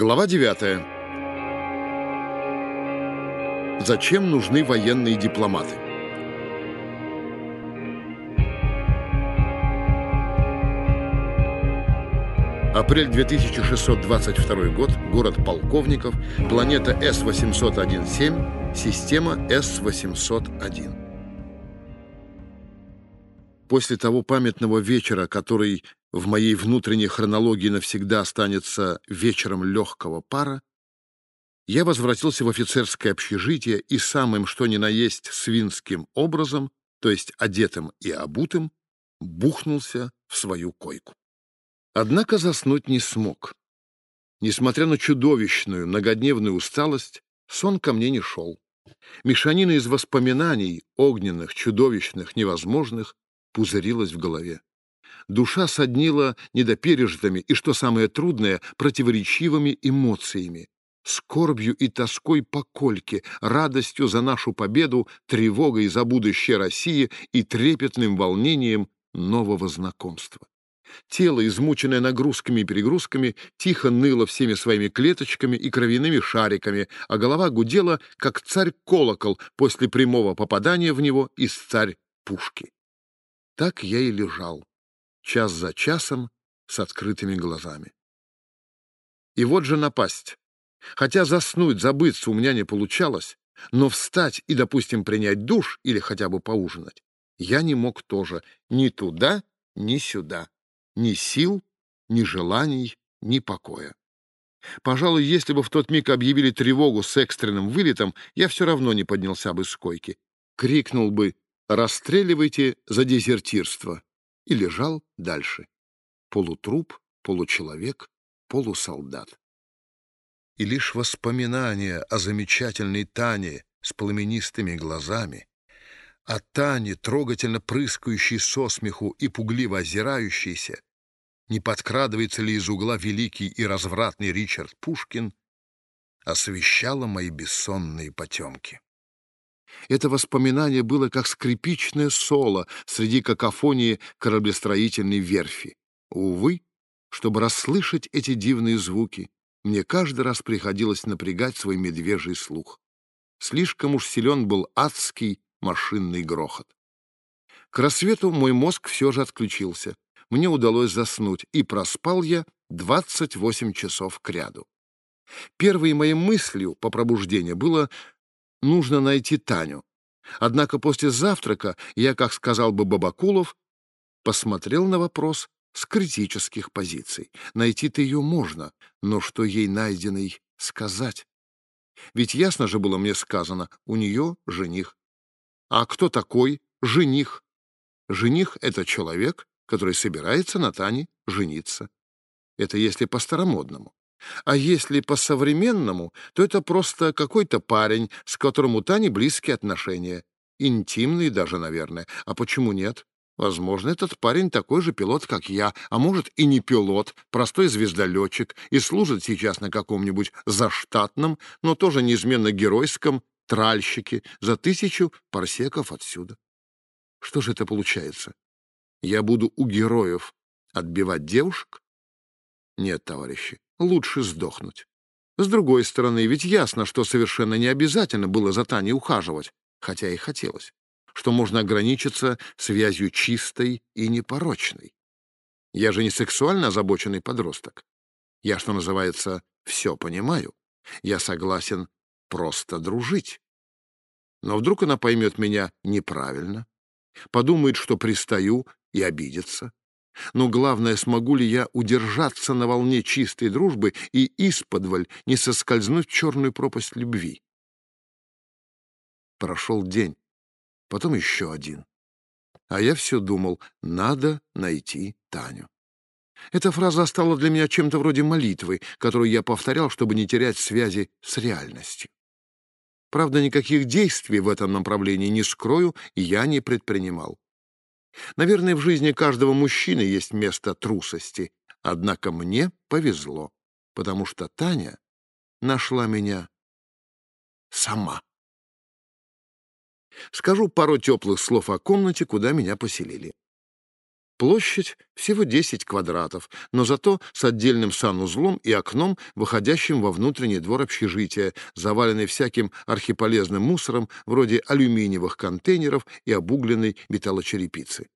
Глава 9. Зачем нужны военные дипломаты? Апрель 2622 год, город Полковников, планета С-801-7, система С-801. После того памятного вечера, который в моей внутренней хронологии навсегда останется вечером легкого пара, я возвратился в офицерское общежитие и самым что ни на есть свинским образом, то есть одетым и обутым, бухнулся в свою койку. Однако заснуть не смог. Несмотря на чудовищную многодневную усталость, сон ко мне не шел. Мешанина из воспоминаний, огненных, чудовищных, невозможных, пузырилась в голове. Душа соднила недопережитыми и, что самое трудное, противоречивыми эмоциями. Скорбью и тоской по Кольке, радостью за нашу победу, тревогой за будущее России и трепетным волнением нового знакомства. Тело, измученное нагрузками и перегрузками, тихо ныло всеми своими клеточками и кровяными шариками, а голова гудела, как царь-колокол после прямого попадания в него из царь-пушки. Так я и лежал, час за часом, с открытыми глазами. И вот же напасть. Хотя заснуть, забыться у меня не получалось, но встать и, допустим, принять душ или хотя бы поужинать я не мог тоже ни туда, ни сюда. Ни сил, ни желаний, ни покоя. Пожалуй, если бы в тот миг объявили тревогу с экстренным вылетом, я все равно не поднялся бы с койки. Крикнул бы «Расстреливайте за дезертирство!» И лежал дальше. Полутруп, получеловек, полусолдат. И лишь воспоминания о замечательной Тане с пламенистыми глазами, о Тане, трогательно прыскающей со смеху и пугливо озирающейся, не подкрадывается ли из угла великий и развратный Ричард Пушкин, освещало мои бессонные потемки. Это воспоминание было как скрипичное соло среди какофонии кораблестроительной верфи. Увы, чтобы расслышать эти дивные звуки, мне каждый раз приходилось напрягать свой медвежий слух. Слишком уж силен был адский машинный грохот. К рассвету мой мозг все же отключился. Мне удалось заснуть, и проспал я 28 часов кряду. Первой моей мыслью по пробуждению было нужно найти Таню. Однако после завтрака я, как сказал бы Бабакулов, посмотрел на вопрос с критических позиций. Найти-то ее можно, но что ей найденный сказать? Ведь ясно же было мне сказано, у нее жених. А кто такой жених? Жених — это человек, который собирается на Тане жениться. Это если по-старомодному. А если по-современному, то это просто какой-то парень, с которым у Тани близкие отношения. Интимные даже, наверное. А почему нет? Возможно, этот парень такой же пилот, как я, а может и не пилот, простой звездолетчик, и служит сейчас на каком-нибудь заштатном, но тоже неизменно геройском тральщике за тысячу парсеков отсюда. Что же это получается? Я буду у героев отбивать девушек? Нет, товарищи, лучше сдохнуть. С другой стороны, ведь ясно, что совершенно не обязательно было за Таней ухаживать, хотя и хотелось, что можно ограничиться связью чистой и непорочной. Я же не сексуально озабоченный подросток. Я, что называется, все понимаю. Я согласен просто дружить. Но вдруг она поймет меня неправильно, подумает, что пристаю и обидится. Но главное, смогу ли я удержаться на волне чистой дружбы и исподволь не соскользнуть в черную пропасть любви. Прошел день, потом еще один. А я все думал, надо найти Таню. Эта фраза стала для меня чем-то вроде молитвы, которую я повторял, чтобы не терять связи с реальностью. Правда, никаких действий в этом направлении, не скрою, я не предпринимал. Наверное, в жизни каждого мужчины есть место трусости, однако мне повезло, потому что Таня нашла меня сама. Скажу пару теплых слов о комнате, куда меня поселили. Площадь всего 10 квадратов, но зато с отдельным санузлом и окном, выходящим во внутренний двор общежития, заваленный всяким архиполезным мусором, вроде алюминиевых контейнеров и обугленной металлочерепицы.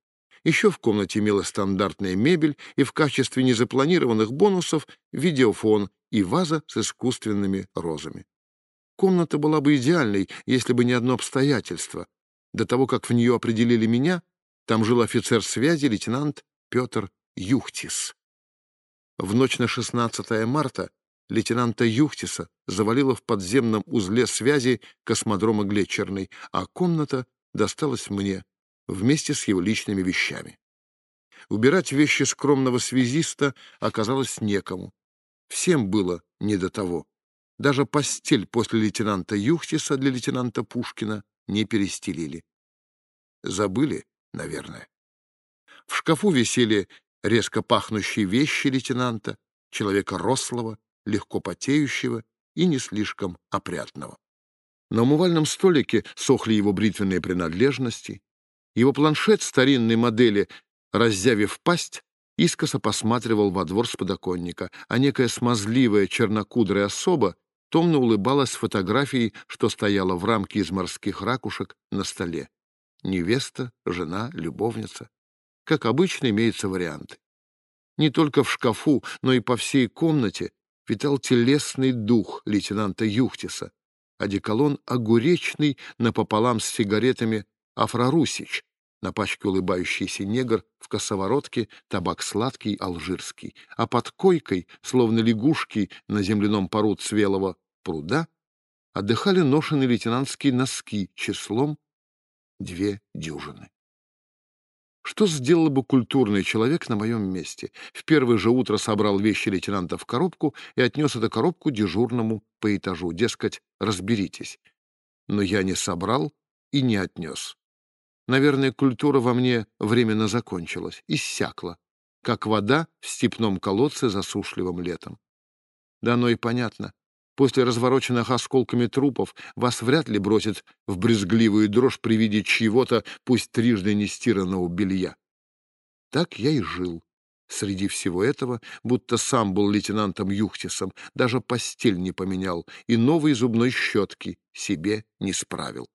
Еще в комнате имелась стандартная мебель и в качестве незапланированных бонусов видеофон и ваза с искусственными розами. Комната была бы идеальной, если бы не одно обстоятельство. До того, как в нее определили меня, там жил офицер связи лейтенант Петр Юхтис. В ночь на 16 марта лейтенанта Юхтиса завалило в подземном узле связи космодрома Глетчерный, а комната досталась мне вместе с его личными вещами. Убирать вещи скромного связиста оказалось некому. Всем было не до того. Даже постель после лейтенанта Юхтиса для лейтенанта Пушкина не перестелили. Забыли, наверное. В шкафу висели резко пахнущие вещи лейтенанта, человека рослого, легко потеющего и не слишком опрятного. На умывальном столике сохли его бритвенные принадлежности, его планшет старинной модели, раззявив пасть, искоса посматривал во двор с подоконника, а некая смазливая чернокудрая особа томно улыбалась фотографией, что стояла в рамке из морских ракушек на столе. Невеста, жена, любовница. Как обычно, имеются варианты. Не только в шкафу, но и по всей комнате витал телесный дух лейтенанта Юхтиса, одеколон огуречный напополам с сигаретами Афрорусич, на пачке улыбающийся негр в косоворотке, табак сладкий, алжирский, а под койкой, словно лягушки на земляном пару цвелого пруда, отдыхали ношеные лейтенантские носки числом две дюжины. Что сделал бы культурный человек на моем месте? В первое же утро собрал вещи лейтенанта в коробку и отнес эту коробку дежурному по этажу. Дескать, разберитесь. Но я не собрал и не отнес. Наверное, культура во мне временно закончилась, иссякла, как вода в степном колодце засушливым летом. Да оно и понятно. После развороченных осколками трупов вас вряд ли бросит в брезгливую дрожь при виде чьего-то, пусть трижды нестиранного белья. Так я и жил. Среди всего этого, будто сам был лейтенантом Юхтисом, даже постель не поменял и новой зубной щетки себе не справил.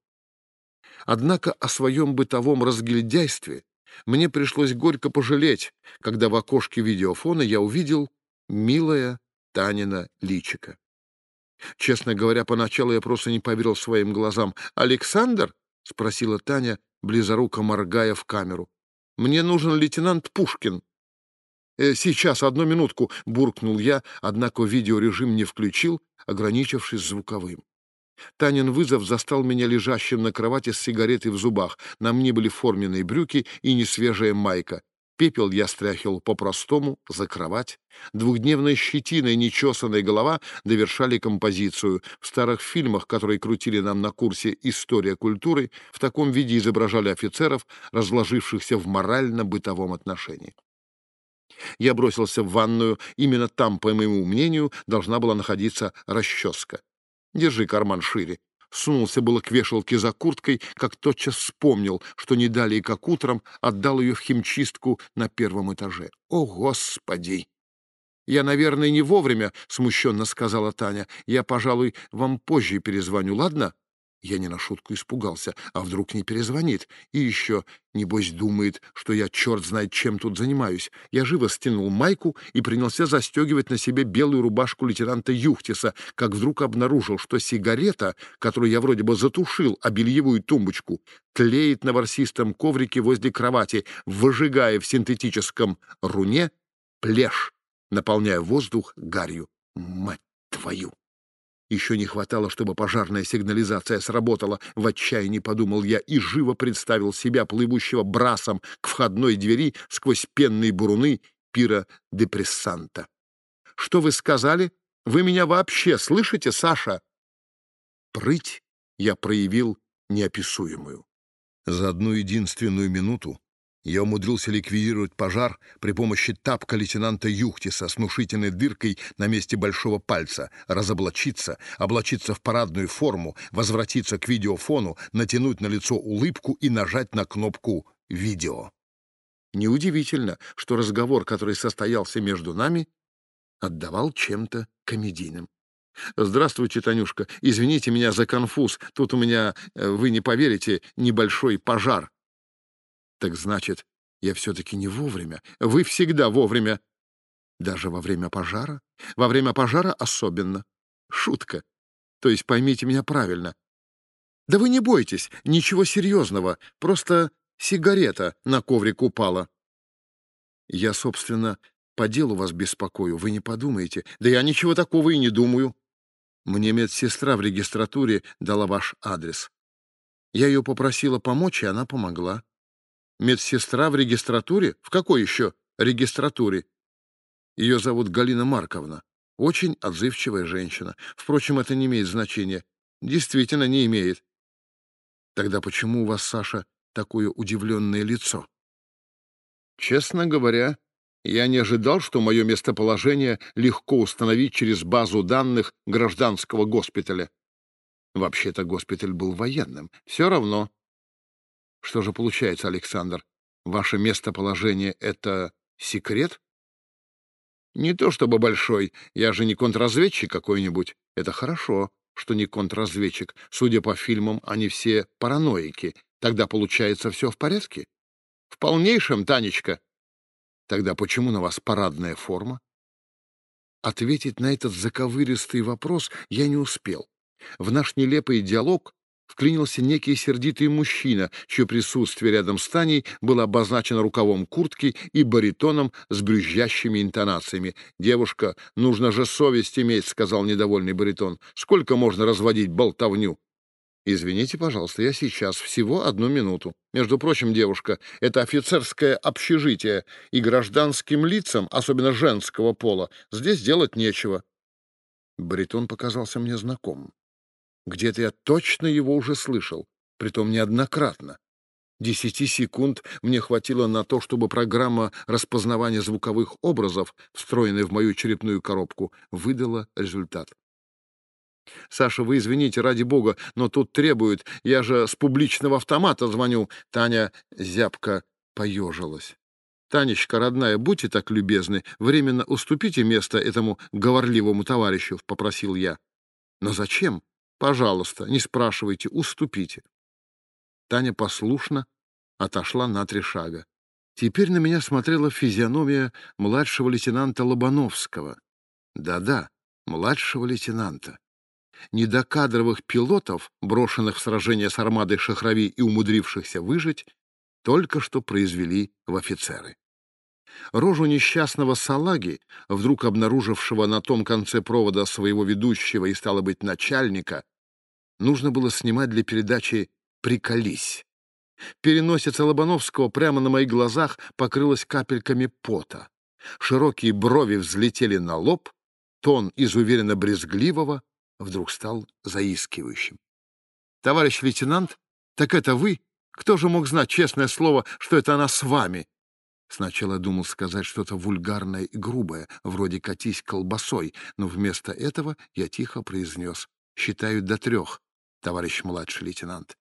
Однако о своем бытовом разгильдяйстве мне пришлось горько пожалеть, когда в окошке видеофона я увидел милое Танина личико. Честно говоря, поначалу я просто не поверил своим глазам. «Александр?» — спросила Таня, близоруко моргая в камеру. «Мне нужен лейтенант Пушкин». «Э, «Сейчас, одну минутку», — буркнул я, однако видеорежим не включил, ограничившись звуковым. Танин вызов застал меня лежащим на кровати с сигаретой в зубах. На мне были форменные брюки и несвежая майка. Пепел я стряхивал по-простому, за кровать. Двухдневная щетина и нечесанная голова довершали композицию. В старых фильмах, которые крутили нам на курсе «История культуры», в таком виде изображали офицеров, разложившихся в морально-бытовом отношении. Я бросился в ванную. Именно там, по моему мнению, должна была находиться расческа. Держи карман шире. Сунулся было к вешалке за курткой, как тотчас вспомнил, что не далее, как утром, отдал ее в химчистку на первом этаже. О, Господи! «Я, наверное, не вовремя», — смущенно сказала Таня. «Я, пожалуй, вам позже перезвоню, ладно?» Я не на шутку испугался. А вдруг не перезвонит? И еще, небось, думает, что я черт знает чем тут занимаюсь. Я живо стянул майку и принялся застегивать на себе белую рубашку лейтенанта Юхтиса, как вдруг обнаружил, что сигарета, которую я вроде бы затушил, а бельевую тумбочку, тлеет на ворсистом коврике возле кровати, выжигая в синтетическом руне плешь, наполняя воздух гарью. Мать твою! Еще не хватало, чтобы пожарная сигнализация сработала. В отчаянии подумал я и живо представил себя, плывущего брасом к входной двери сквозь пенные буруны пира депрессанта. «Что вы сказали? Вы меня вообще слышите, Саша?» Прыть я проявил неописуемую. За одну единственную минуту я умудрился ликвидировать пожар при помощи тапка лейтенанта Юхтиса с внушительной дыркой на месте большого пальца, разоблачиться, облачиться в парадную форму, возвратиться к видеофону, натянуть на лицо улыбку и нажать на кнопку «Видео». Неудивительно, что разговор, который состоялся между нами, отдавал чем-то комедийным. «Здравствуйте, Танюшка. Извините меня за конфуз. Тут у меня, э, вы не поверите, небольшой пожар». «Так значит, я все-таки не вовремя. Вы всегда вовремя. Даже во время пожара? Во время пожара особенно. Шутка. То есть поймите меня правильно. Да вы не бойтесь, ничего серьезного. Просто сигарета на коврик упала. Я, собственно, по делу вас беспокою, вы не подумаете. Да я ничего такого и не думаю. Мне медсестра в регистратуре дала ваш адрес. Я ее попросила помочь, и она помогла. Медсестра в регистратуре? В какой еще регистратуре? Ее зовут Галина Марковна. Очень отзывчивая женщина. Впрочем, это не имеет значения. Действительно, не имеет. Тогда почему у вас, Саша, такое удивленное лицо? Честно говоря, я не ожидал, что мое местоположение легко установить через базу данных гражданского госпиталя. Вообще-то госпиталь был военным. Все равно. Что же получается, Александр? Ваше местоположение — это секрет? Не то чтобы большой. Я же не контрразведчик какой-нибудь. Это хорошо, что не контрразведчик. Судя по фильмам, они все параноики. Тогда, получается, все в порядке? В полнейшем, Танечка. Тогда почему на вас парадная форма? Ответить на этот заковыристый вопрос я не успел. В наш нелепый диалог вклинился некий сердитый мужчина, чье присутствие рядом с Таней было обозначено рукавом куртки и баритоном с брюзжащими интонациями. «Девушка, нужно же совесть иметь», — сказал недовольный баритон. «Сколько можно разводить болтовню?» «Извините, пожалуйста, я сейчас, всего одну минуту. Между прочим, девушка, это офицерское общежитие, и гражданским лицам, особенно женского пола, здесь делать нечего». Баритон показался мне знакомым. Где-то я точно его уже слышал, притом неоднократно. Десяти секунд мне хватило на то, чтобы программа распознавания звуковых образов, встроенная в мою черепную коробку, выдала результат. Саша, вы извините, ради бога, но тут требуют. Я же с публичного автомата звоню. Таня зябко поежилась. Танечка, родная, будьте так любезны, временно уступите место этому говорливому товарищу, — попросил я. Но зачем? Пожалуйста, не спрашивайте, уступите. Таня послушно отошла на три шага. Теперь на меня смотрела физиономия младшего лейтенанта Лобановского. Да-да, младшего лейтенанта недокадровых пилотов, брошенных в сражение с армадой Шахрави и умудрившихся выжить, только что произвели в офицеры. Рожу несчастного салаги, вдруг обнаружившего на том конце провода своего ведущего и, стало быть, начальника, нужно было снимать для передачи «Приколись». Переносица Лобановского прямо на моих глазах покрылась капельками пота. Широкие брови взлетели на лоб, тон из уверенно брезгливого вдруг стал заискивающим. «Товарищ лейтенант, так это вы? Кто же мог знать, честное слово, что это она с вами?» Сначала думал сказать что-то вульгарное и грубое, вроде «катись колбасой», но вместо этого я тихо произнес «считаю до трех, товарищ младший лейтенант».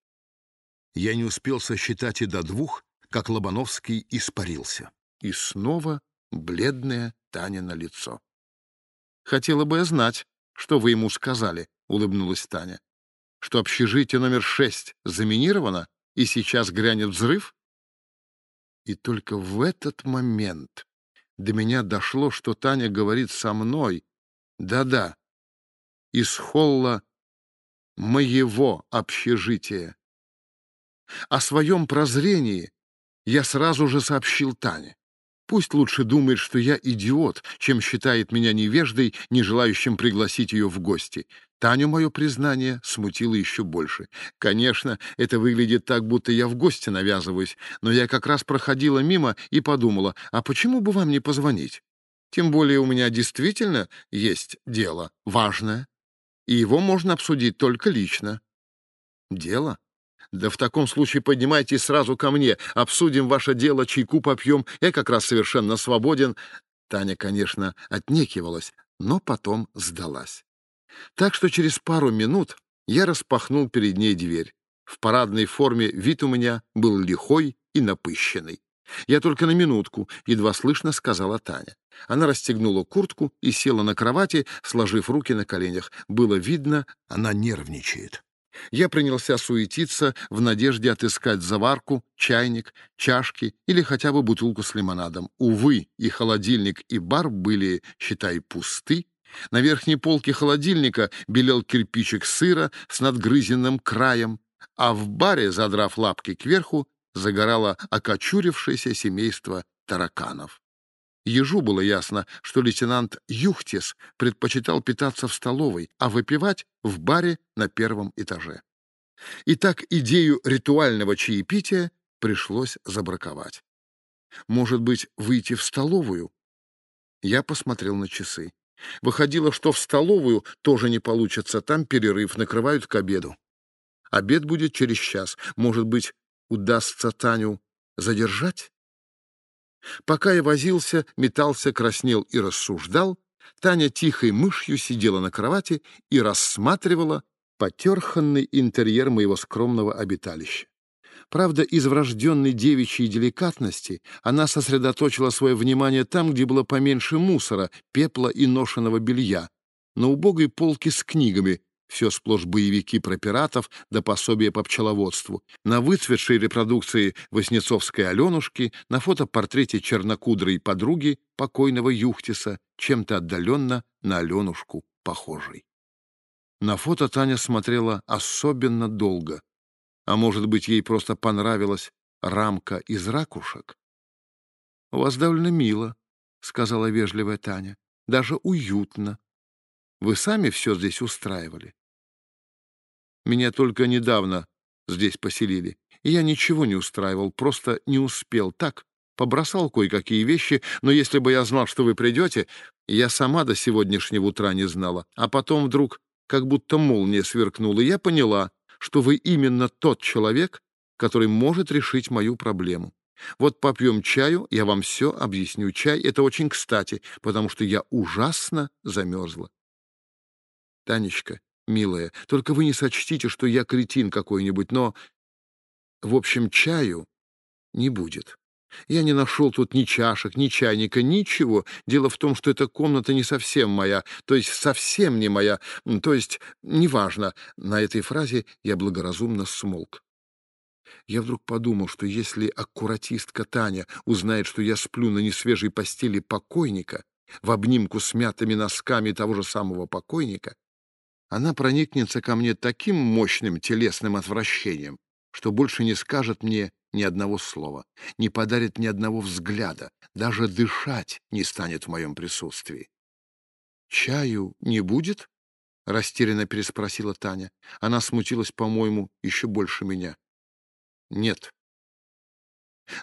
Я не успел сосчитать и до двух, как Лобановский испарился. И снова бледное Таня на лицо. «Хотела бы я знать, что вы ему сказали?» — улыбнулась Таня. «Что общежитие номер шесть заминировано, и сейчас грянет взрыв?» И только в этот момент до меня дошло, что Таня говорит со мной. Да-да, из холла моего общежития. О своем прозрении я сразу же сообщил Тане. Пусть лучше думает, что я идиот, чем считает меня невеждой, не желающим пригласить ее в гости. Таню мое признание смутило еще больше. Конечно, это выглядит так, будто я в гости навязываюсь, но я как раз проходила мимо и подумала, а почему бы вам не позвонить? Тем более у меня действительно есть дело важное, и его можно обсудить только лично. Дело? Да в таком случае поднимайтесь сразу ко мне, обсудим ваше дело, чайку попьем, я как раз совершенно свободен. Таня, конечно, отнекивалась, но потом сдалась. Так что через пару минут я распахнул перед ней дверь. В парадной форме вид у меня был лихой и напыщенный. Я только на минутку, едва слышно сказала Таня. Она расстегнула куртку и села на кровати, сложив руки на коленях. Было видно, она нервничает. Я принялся суетиться в надежде отыскать заварку, чайник, чашки или хотя бы бутылку с лимонадом. Увы, и холодильник, и бар были, считай, пусты. На верхней полке холодильника белел кирпичик сыра с надгрызенным краем, а в баре, задрав лапки кверху, загорало окочурившееся семейство тараканов. Ежу было ясно, что лейтенант Юхтис предпочитал питаться в столовой, а выпивать в баре на первом этаже. Итак, идею ритуального чаепития пришлось забраковать. Может быть, выйти в столовую? Я посмотрел на часы. Выходило, что в столовую тоже не получится, там перерыв, накрывают к обеду. Обед будет через час. Может быть, удастся Таню задержать? Пока я возился, метался, краснел и рассуждал, Таня тихой мышью сидела на кровати и рассматривала потерханный интерьер моего скромного обиталища. Правда, из врожденной девичьей деликатности она сосредоточила свое внимание там, где было поменьше мусора, пепла и ношеного белья, на убогой полке с книгами, все сплошь боевики про пиратов да пособия по пчеловодству. На выцветшей репродукции Воснецовской Аленушки, на фотопортрете чернокудрой подруги покойного Юхтиса, чем-то отдаленно на Аленушку похожей. На фото Таня смотрела особенно долго. А может быть, ей просто понравилась рамка из ракушек? — У вас довольно мило, — сказала вежливая Таня. — Даже уютно. Вы сами все здесь устраивали. Меня только недавно здесь поселили, и я ничего не устраивал, просто не успел. Так, побросал кое-какие вещи, но если бы я знал, что вы придете, я сама до сегодняшнего утра не знала. А потом вдруг как будто молния сверкнула, и я поняла, что вы именно тот человек, который может решить мою проблему. Вот попьем чаю, я вам все объясню. Чай — это очень кстати, потому что я ужасно замерзла. Танечка, милая, только вы не сочтите, что я кретин какой-нибудь, но... В общем, чаю не будет. Я не нашел тут ни чашек, ни чайника, ничего. Дело в том, что эта комната не совсем моя, то есть совсем не моя, то есть неважно. На этой фразе я благоразумно смолк. Я вдруг подумал, что если аккуратистка Таня узнает, что я сплю на несвежей постели покойника, в обнимку с мятыми носками того же самого покойника, она проникнется ко мне таким мощным телесным отвращением, что больше не скажет мне ни одного слова, не подарит ни одного взгляда, даже дышать не станет в моем присутствии. «Чаю не будет?» — растерянно переспросила Таня. Она смутилась, по-моему, еще больше меня. «Нет».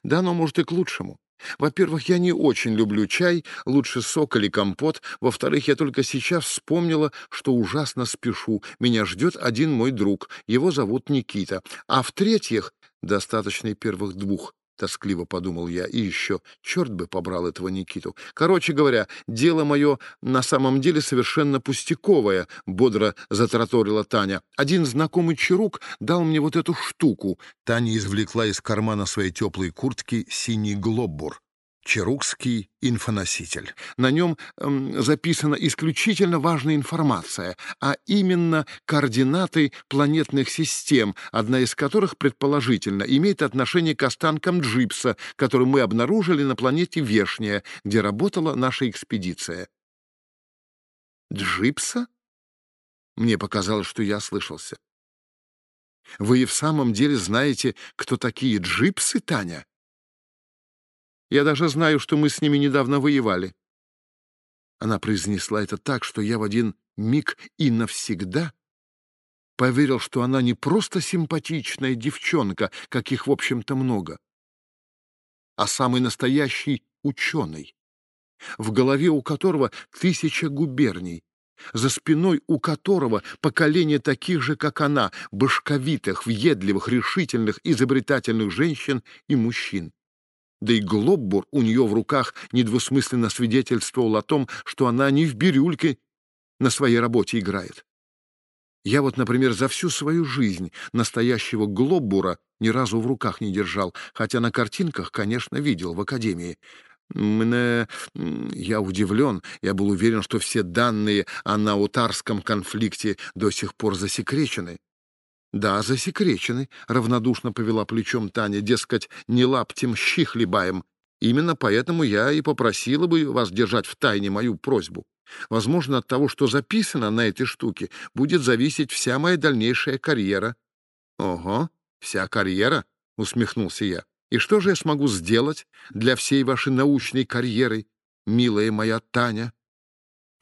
«Да, но, может, и к лучшему. Во-первых, я не очень люблю чай, лучше сок или компот. Во-вторых, я только сейчас вспомнила, что ужасно спешу. Меня ждет один мой друг. Его зовут Никита. А в-третьих, достаточно первых двух. — тоскливо подумал я. И еще, черт бы побрал этого Никиту. Короче говоря, дело мое на самом деле совершенно пустяковое, — бодро затраторила Таня. Один знакомый чарук дал мне вот эту штуку. Таня извлекла из кармана своей теплой куртки синий глобур. Черукский инфоноситель. На нем эм, записана исключительно важная информация, а именно координаты планетных систем, одна из которых, предположительно, имеет отношение к останкам Джипса, который мы обнаружили на планете Вешняя, где работала наша экспедиция. Джипса? Мне показалось, что я слышался. Вы и в самом деле знаете, кто такие джипсы, Таня? Я даже знаю, что мы с ними недавно воевали. Она произнесла это так, что я в один миг и навсегда поверил, что она не просто симпатичная девчонка, каких, в общем-то, много, а самый настоящий ученый, в голове у которого тысяча губерний, за спиной у которого поколение таких же, как она, башковитых, въедливых, решительных, изобретательных женщин и мужчин да и Глоббур у нее в руках недвусмысленно свидетельствовал о том, что она не в бирюльке на своей работе играет. Я вот, например, за всю свою жизнь настоящего Глоббура ни разу в руках не держал, хотя на картинках, конечно, видел в академии. Мне... Я удивлен. Я был уверен, что все данные о наутарском конфликте до сих пор засекречены. «Да, засекречены», — равнодушно повела плечом Таня, дескать, не лаптем щи хлебаем. Именно поэтому я и попросила бы вас держать в тайне мою просьбу. Возможно, от того, что записано на этой штуке, будет зависеть вся моя дальнейшая карьера. — Ого, вся карьера? — усмехнулся я. И что же я смогу сделать для всей вашей научной карьеры, милая моя Таня?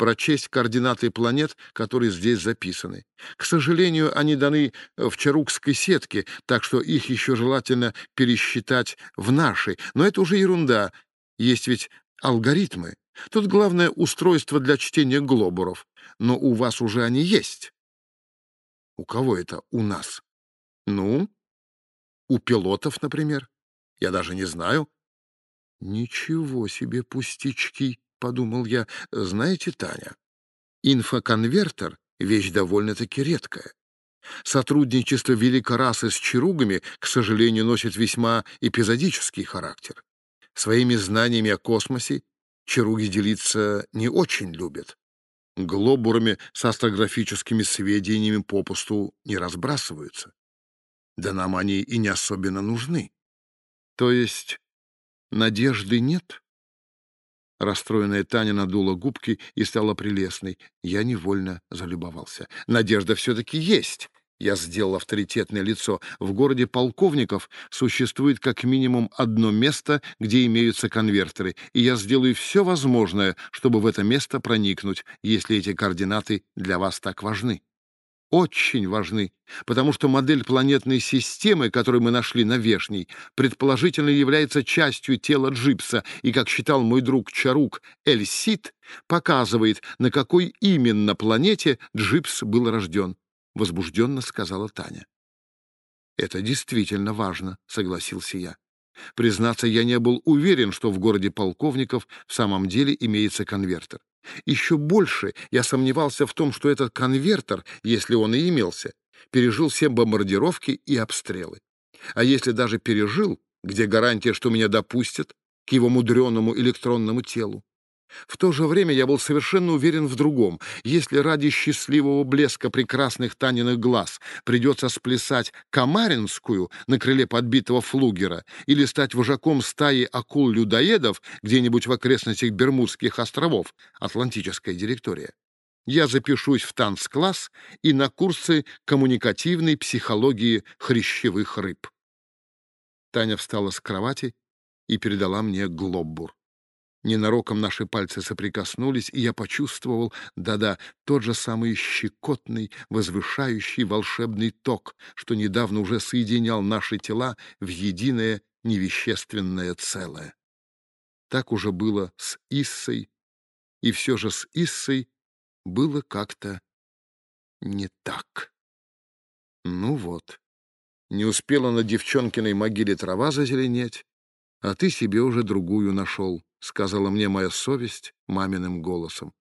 Прочесть координаты планет, которые здесь записаны. К сожалению, они даны в Чарукской сетке, так что их еще желательно пересчитать в нашей. Но это уже ерунда. Есть ведь алгоритмы. Тут главное устройство для чтения глобуров. Но у вас уже они есть. У кого это у нас? Ну, у пилотов, например. Я даже не знаю. Ничего себе пустячки, подумал я. Знаете, Таня, инфоконвертер — вещь довольно-таки редкая. Сотрудничество великой расы с чаругами, к сожалению, носит весьма эпизодический характер. Своими знаниями о космосе чаруги делиться не очень любят. Глобурами с астрографическими сведениями попусту не разбрасываются. Да нам они и не особенно нужны. То есть надежды нет? Расстроенная Таня надула губки и стала прелестной. Я невольно залюбовался. Надежда все-таки есть. Я сделал авторитетное лицо. В городе полковников существует как минимум одно место, где имеются конвертеры, и я сделаю все возможное, чтобы в это место проникнуть, если эти координаты для вас так важны очень важны, потому что модель планетной системы, которую мы нашли на Вешней, предположительно является частью тела Джипса, и, как считал мой друг Чарук Эль-Сид, показывает, на какой именно планете Джипс был рожден, — возбужденно сказала Таня. «Это действительно важно», — согласился я. Признаться, я не был уверен, что в городе полковников в самом деле имеется конвертер. Еще больше я сомневался в том, что этот конвертер, если он и имелся, пережил все бомбардировки и обстрелы. А если даже пережил, где гарантия, что меня допустят к его мудреному электронному телу? В то же время я был совершенно уверен в другом. Если ради счастливого блеска прекрасных Таниных глаз придется сплясать Камаринскую на крыле подбитого флугера или стать вожаком стаи акул-людоедов где-нибудь в окрестностях Бермудских островов, Атлантическая директория, я запишусь в танцкласс и на курсы коммуникативной психологии хрящевых рыб. Таня встала с кровати и передала мне глоббур. Ненароком наши пальцы соприкоснулись, и я почувствовал, да-да, тот же самый щекотный, возвышающий волшебный ток, что недавно уже соединял наши тела в единое невещественное целое. Так уже было с Иссой, и все же с Иссой было как-то не так. Ну вот, не успела на девчонкиной могиле трава зазеленеть, а ты себе уже другую нашел. — сказала мне моя совесть маминым голосом.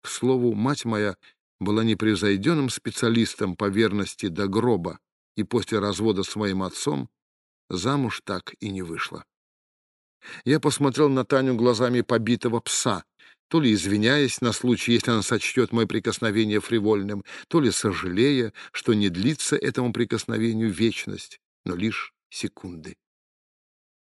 К слову, мать моя была непревзойденным специалистом по верности до гроба, и после развода с моим отцом замуж так и не вышла. Я посмотрел на Таню глазами побитого пса, то ли извиняясь на случай, если она сочтет мое прикосновение фривольным, то ли сожалея, что не длится этому прикосновению вечность, но лишь секунды.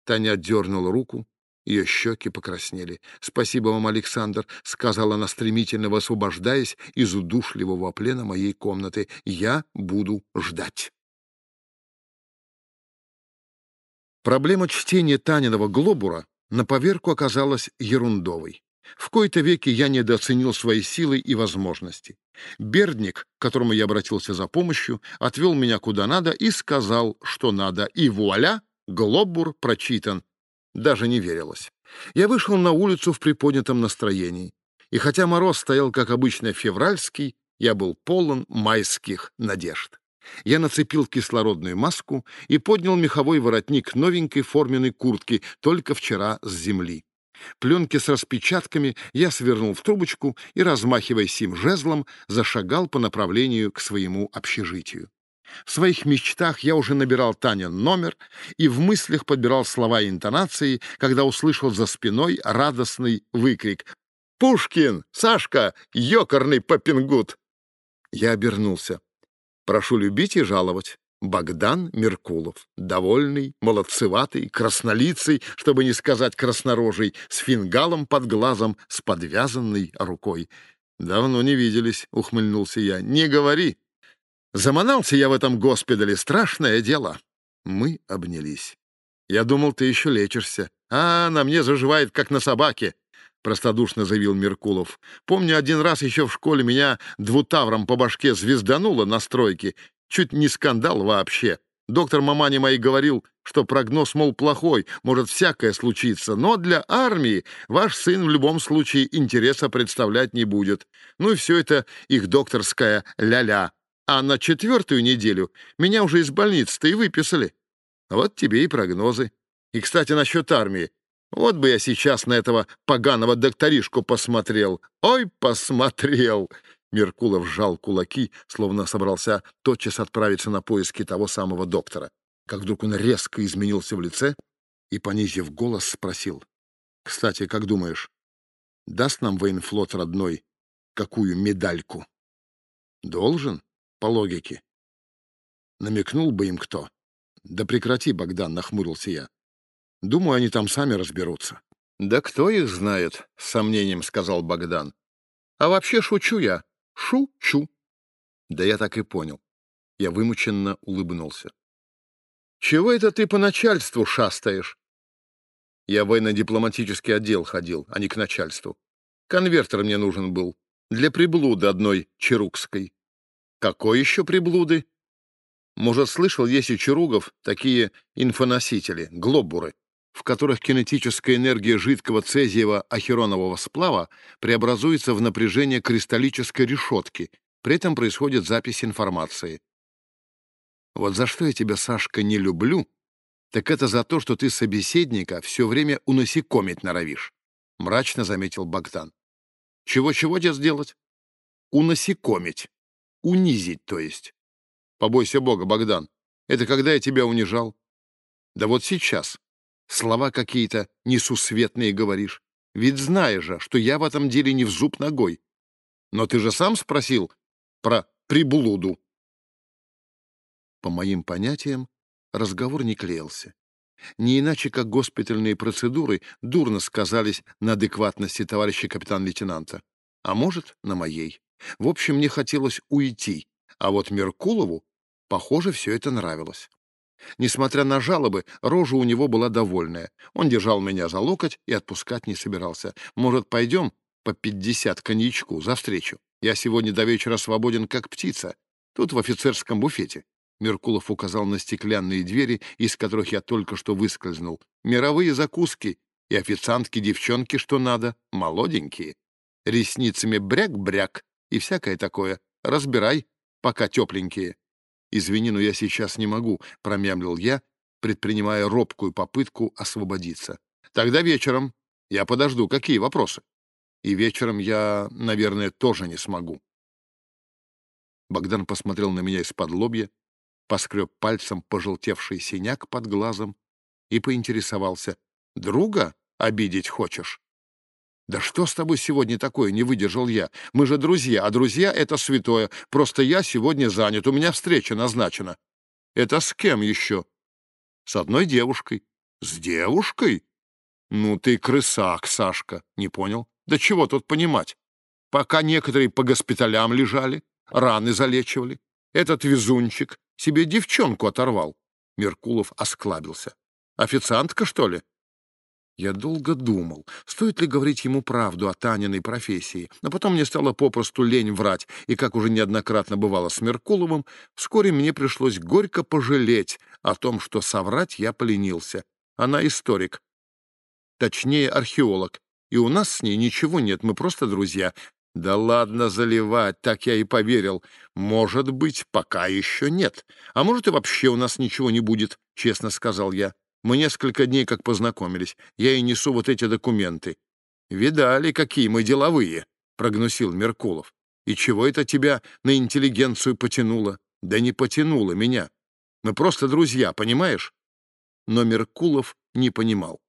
Таня отдернула руку, ее щеки покраснели. «Спасибо вам, Александр», — сказала она, стремительно высвобождаясь из удушливого плена моей комнаты. «Я буду ждать». Проблема чтения Таниного глобура на поверку оказалась ерундовой. В кои-то веки я недооценил свои силы и возможности. Бердник, к которому я обратился за помощью, отвел меня куда надо и сказал, что надо, и вуаля, глобур прочитан, даже не верилось. Я вышел на улицу в приподнятом настроении. И хотя мороз стоял, как обычно, февральский, я был полон майских надежд. Я нацепил кислородную маску и поднял меховой воротник новенькой форменной куртки только вчера с земли. Пленки с распечатками я свернул в трубочку и, размахивая сим жезлом, зашагал по направлению к своему общежитию. В своих мечтах я уже набирал Танин номер и в мыслях подбирал слова и интонации, когда услышал за спиной радостный выкрик «Пушкин! Сашка! Ёкарный попингут!» Я обернулся. «Прошу любить и жаловать». Богдан Меркулов, довольный, молодцеватый, краснолицый, чтобы не сказать краснорожий, с фингалом под глазом, с подвязанной рукой. «Давно не виделись», — ухмыльнулся я. «Не говори. Заманался я в этом госпитале. Страшное дело». Мы обнялись. «Я думал, ты еще лечишься. А, на мне заживает, как на собаке», — простодушно заявил Меркулов. «Помню, один раз еще в школе меня двутавром по башке звездануло на стройке. Чуть не скандал вообще. Доктор Мамани моей говорил, что прогноз, мол, плохой, может всякое случиться, но для армии ваш сын в любом случае интереса представлять не будет. Ну и все это их докторская ля-ля. А на четвертую неделю меня уже из больницы-то и выписали. Вот тебе и прогнозы. И, кстати, насчет армии. Вот бы я сейчас на этого поганого докторишку посмотрел. Ой, посмотрел! Меркулов сжал кулаки, словно собрался тотчас отправиться на поиски того самого доктора. Как вдруг он резко изменился в лице и, понизив голос, спросил. «Кстати, как думаешь, даст нам военфлот родной какую медальку?» «Должен, по логике». Намекнул бы им кто. «Да прекрати, Богдан», — нахмурился я. «Думаю, они там сами разберутся». «Да кто их знает?» — с сомнением сказал Богдан. «А вообще шучу я. Шу-чу. Да я так и понял. Я вымученно улыбнулся. Чего это ты по начальству шастаешь? Я военно-дипломатический отдел ходил, а не к начальству. Конвертер мне нужен был. Для приблуды одной черукской. Какой еще приблуды? Может, слышал, есть у чаругов такие инфоносители, глобуры в которых кинетическая энергия жидкого цезиева ахеронового сплава преобразуется в напряжение кристаллической решетки, при этом происходит запись информации. Вот за что я тебя, Сашка, не люблю, так это за то, что ты собеседника все время унасекомить норовишь, — мрачно заметил Богдан. Чего-чего тебе сделать? Унасекомить. Унизить, то есть. Побойся Бога, Богдан. Это когда я тебя унижал? Да вот сейчас. Слова какие-то несусветные говоришь. Ведь знаешь же, что я в этом деле не в зуб ногой. Но ты же сам спросил про приблуду. По моим понятиям, разговор не клеился. Не иначе, как госпитальные процедуры дурно сказались на адекватности товарища капитан-лейтенанта. А может, на моей. В общем, мне хотелось уйти, а вот Меркулову, похоже, все это нравилось. Несмотря на жалобы, рожа у него была довольная. Он держал меня за локоть и отпускать не собирался. «Может, пойдем по пятьдесят коньячку за встречу? Я сегодня до вечера свободен, как птица. Тут в офицерском буфете». Меркулов указал на стеклянные двери, из которых я только что выскользнул. «Мировые закуски и официантки-девчонки, что надо, молоденькие. Ресницами бряк-бряк и всякое такое. Разбирай, пока тепленькие». «Извини, но я сейчас не могу», — промямлил я, предпринимая робкую попытку освободиться. «Тогда вечером. Я подожду. Какие вопросы?» «И вечером я, наверное, тоже не смогу». Богдан посмотрел на меня из-под лобья, поскреб пальцем пожелтевший синяк под глазом и поинтересовался. «Друга обидеть хочешь?» «Да что с тобой сегодня такое?» — не выдержал я. «Мы же друзья, а друзья — это святое. Просто я сегодня занят, у меня встреча назначена». «Это с кем еще?» «С одной девушкой». «С девушкой?» «Ну ты крысак, Сашка». «Не понял. Да чего тут понимать? Пока некоторые по госпиталям лежали, раны залечивали. Этот везунчик себе девчонку оторвал». Меркулов осклабился. «Официантка, что ли?» Я долго думал, стоит ли говорить ему правду о Таниной профессии, но потом мне стало попросту лень врать, и, как уже неоднократно бывало с Меркуловым, вскоре мне пришлось горько пожалеть о том, что соврать я поленился. Она историк, точнее археолог, и у нас с ней ничего нет, мы просто друзья. Да ладно заливать, так я и поверил. Может быть, пока еще нет. А может, и вообще у нас ничего не будет, честно сказал я. Мы несколько дней как познакомились. Я и несу вот эти документы. Видали, какие мы деловые, прогнусил Меркулов. И чего это тебя на интеллигенцию потянуло? Да не потянуло меня. Мы просто друзья, понимаешь? Но Меркулов не понимал.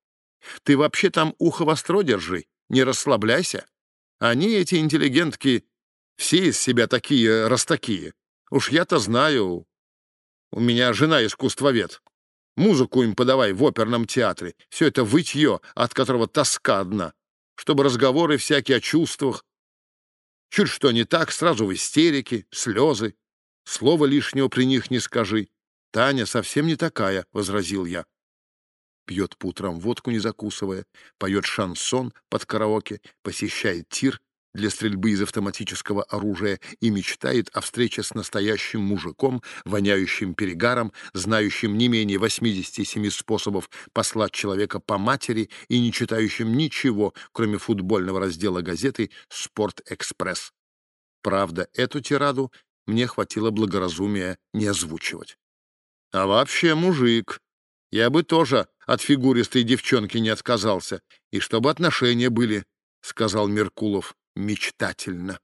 Ты вообще там ухо востро держи, не расслабляйся. Они, эти интеллигентки, все из себя такие, растакие. Уж я-то знаю. У меня жена искусствовед. Музыку им подавай в оперном театре. Все это вытье, от которого тоска одна. Чтобы разговоры всякие о чувствах. Чуть что не так, сразу в истерике, слезы. Слова лишнего при них не скажи. Таня совсем не такая, — возразил я. Пьет по утрам водку, не закусывая, поет шансон под караоке, посещает тир для стрельбы из автоматического оружия и мечтает о встрече с настоящим мужиком, воняющим перегаром, знающим не менее 87 способов послать человека по матери и не читающим ничего, кроме футбольного раздела газеты «Спорт-экспресс». Правда, эту тираду мне хватило благоразумия не озвучивать. А вообще мужик. Я бы тоже от фигуристой девчонки не отказался. И чтобы отношения были, — сказал Меркулов мечтательно.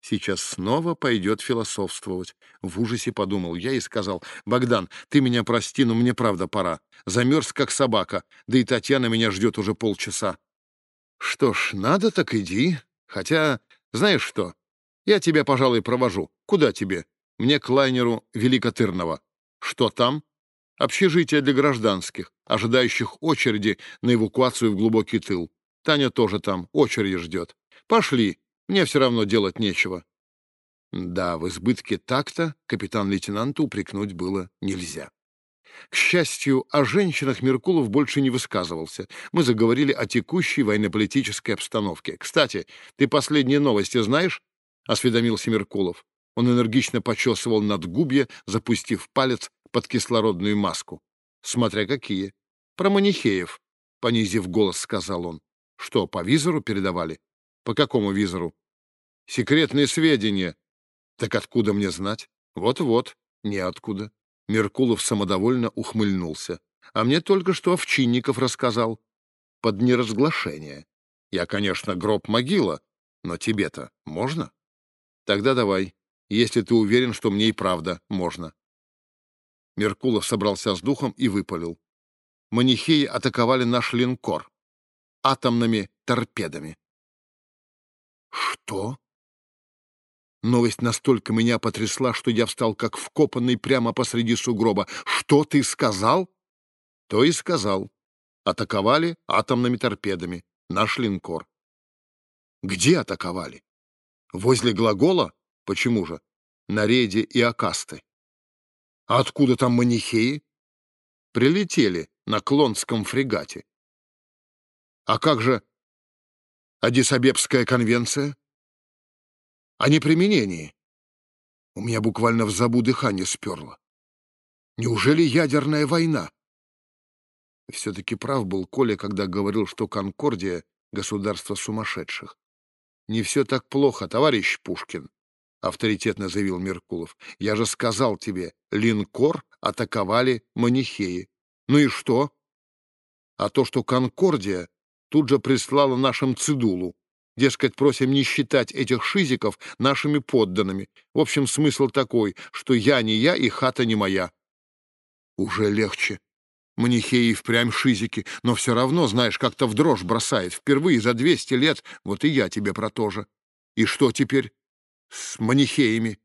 Сейчас снова пойдет философствовать. В ужасе подумал я и сказал, «Богдан, ты меня прости, но мне правда пора. Замерз, как собака, да и Татьяна меня ждет уже полчаса». «Что ж, надо, так иди. Хотя, знаешь что, я тебя, пожалуй, провожу. Куда тебе? Мне к лайнеру Великотырного. Что там? Общежитие для гражданских, ожидающих очереди на эвакуацию в глубокий тыл. Таня тоже там, очередь ждет. Пошли, мне все равно делать нечего. Да, в избытке такта капитан-лейтенанту упрекнуть было нельзя. К счастью, о женщинах Меркулов больше не высказывался. Мы заговорили о текущей военно-политической обстановке. «Кстати, ты последние новости знаешь?» — осведомился Меркулов. Он энергично почесывал над губья, запустив палец под кислородную маску. «Смотря какие. Про манихеев», — понизив голос, сказал он. «Что, по визору передавали?» По какому визору? Секретные сведения. Так откуда мне знать? Вот-вот, неоткуда. Меркулов самодовольно ухмыльнулся. А мне только что Овчинников рассказал. Под неразглашение. Я, конечно, гроб-могила, но тебе-то можно? Тогда давай, если ты уверен, что мне и правда можно. Меркулов собрался с духом и выпалил. Манихеи атаковали наш линкор атомными торпедами. «Что?» Новость настолько меня потрясла, что я встал как вкопанный прямо посреди сугроба. «Что ты сказал?» «То и сказал. Атаковали атомными торпедами. Наш линкор». «Где атаковали?» «Возле глагола? Почему же? На рейде и Акасты». «А откуда там манихеи?» «Прилетели на Клонском фрегате». «А как же Адисабебская конвенция? О неприменении. У меня буквально в забу дыхание сперло. Неужели ядерная война? Все-таки прав был Коля, когда говорил, что Конкордия — государство сумасшедших. «Не все так плохо, товарищ Пушкин», — авторитетно заявил Меркулов. «Я же сказал тебе, линкор атаковали манихеи. Ну и что? А то, что Конкордия тут же прислала нашим цидулу. Дескать, просим не считать этих шизиков нашими подданными. В общем, смысл такой, что я не я и хата не моя. Уже легче. Манихеи впрямь шизики, но все равно, знаешь, как-то в дрожь бросает. Впервые за двести лет, вот и я тебе про то же. И что теперь с манихеями?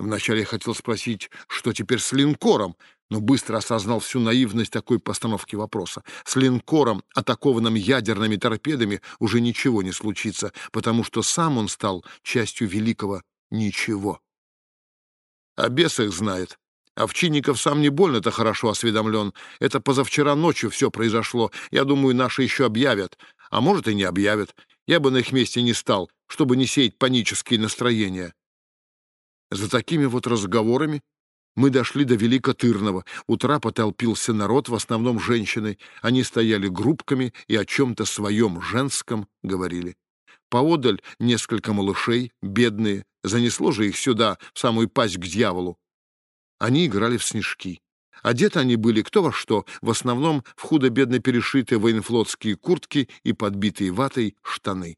Вначале я хотел спросить, что теперь с линкором, но быстро осознал всю наивность такой постановки вопроса. С линкором, атакованным ядерными торпедами, уже ничего не случится, потому что сам он стал частью великого ничего. А бес их знает. Овчинников сам не больно-то хорошо осведомлен. Это позавчера ночью все произошло. Я думаю, наши еще объявят. А может, и не объявят. Я бы на их месте не стал, чтобы не сеять панические настроения. За такими вот разговорами мы дошли до Великотырного. У трапа народ, в основном женщины. Они стояли группками и о чем-то своем женском говорили. Поодаль несколько малышей, бедные, занесло же их сюда, в самую пасть к дьяволу. Они играли в снежки. Одеты они были кто во что, в основном в худо-бедно перешитые военфлотские куртки и подбитые ватой штаны.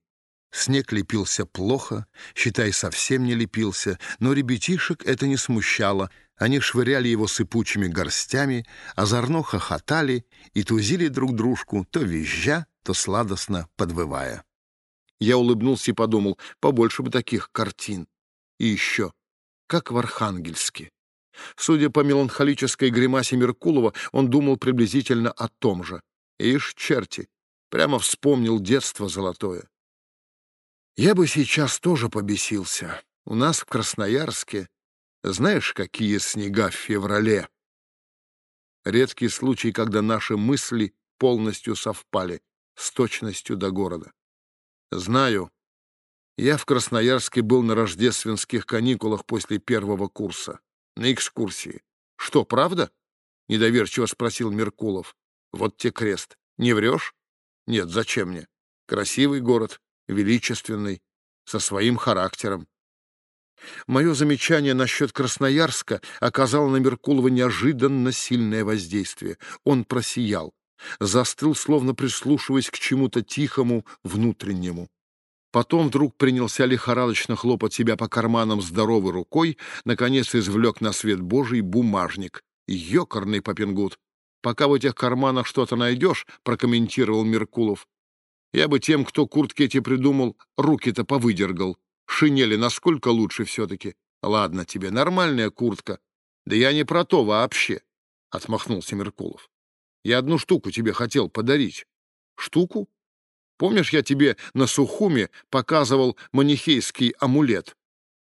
Снег лепился плохо, считай, совсем не лепился, но ребятишек это не смущало. Они швыряли его сыпучими горстями, озорно хохотали и тузили друг дружку, то визжа, то сладостно подвывая. Я улыбнулся и подумал, побольше бы таких картин. И еще, как в Архангельске. Судя по меланхолической гримасе Меркулова, он думал приблизительно о том же. Ишь, черти, прямо вспомнил детство золотое. Я бы сейчас тоже побесился. У нас в Красноярске, знаешь, какие снега в феврале? Редкий случай, когда наши мысли полностью совпали с точностью до города. Знаю, я в Красноярске был на рождественских каникулах после первого курса, на экскурсии. Что, правда? Недоверчиво спросил Меркулов. Вот те крест. Не врешь? Нет, зачем мне? Красивый город, величественный, со своим характером. Мое замечание насчет Красноярска оказало на Меркулова неожиданно сильное воздействие. Он просиял, застыл, словно прислушиваясь к чему-то тихому, внутреннему. Потом вдруг принялся лихорадочно хлопать себя по карманам здоровой рукой, наконец извлек на свет Божий бумажник. Ёкарный Папингут. «Пока в этих карманах что-то найдешь», — прокомментировал Меркулов, я бы тем, кто куртки эти придумал, руки-то повыдергал. Шинели насколько лучше все-таки. Ладно тебе, нормальная куртка. Да я не про то вообще, — отмахнулся Меркулов. Я одну штуку тебе хотел подарить. Штуку? Помнишь, я тебе на Сухуме показывал манихейский амулет?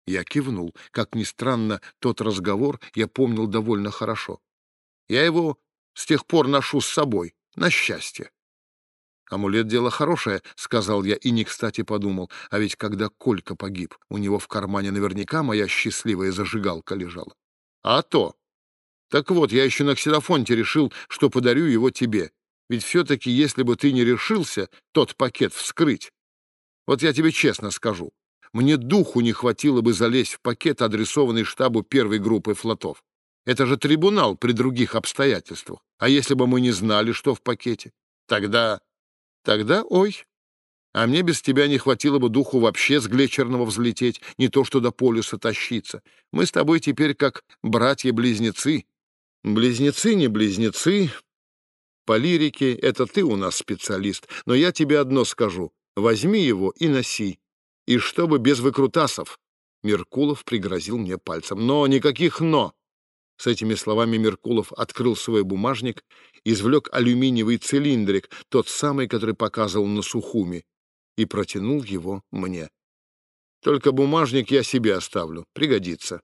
Я кивнул. Как ни странно, тот разговор я помнил довольно хорошо. Я его с тех пор ношу с собой, на счастье. «Амулет — дело хорошее», — сказал я и не кстати подумал. А ведь когда Колька погиб, у него в кармане наверняка моя счастливая зажигалка лежала. «А то! Так вот, я еще на ксенофонте решил, что подарю его тебе. Ведь все-таки, если бы ты не решился тот пакет вскрыть, вот я тебе честно скажу, мне духу не хватило бы залезть в пакет, адресованный штабу первой группы флотов. Это же трибунал при других обстоятельствах. А если бы мы не знали, что в пакете? Тогда Тогда ой. А мне без тебя не хватило бы духу вообще с Глечерного взлететь, не то что до полюса тащиться. Мы с тобой теперь как братья-близнецы. Близнецы не близнецы. По лирике это ты у нас специалист, но я тебе одно скажу. Возьми его и носи. И чтобы без выкрутасов. Меркулов пригрозил мне пальцем. Но никаких «но». С этими словами Меркулов открыл свой бумажник, извлек алюминиевый цилиндрик, тот самый, который показывал на Сухуме, и протянул его мне. «Только бумажник я себе оставлю, пригодится».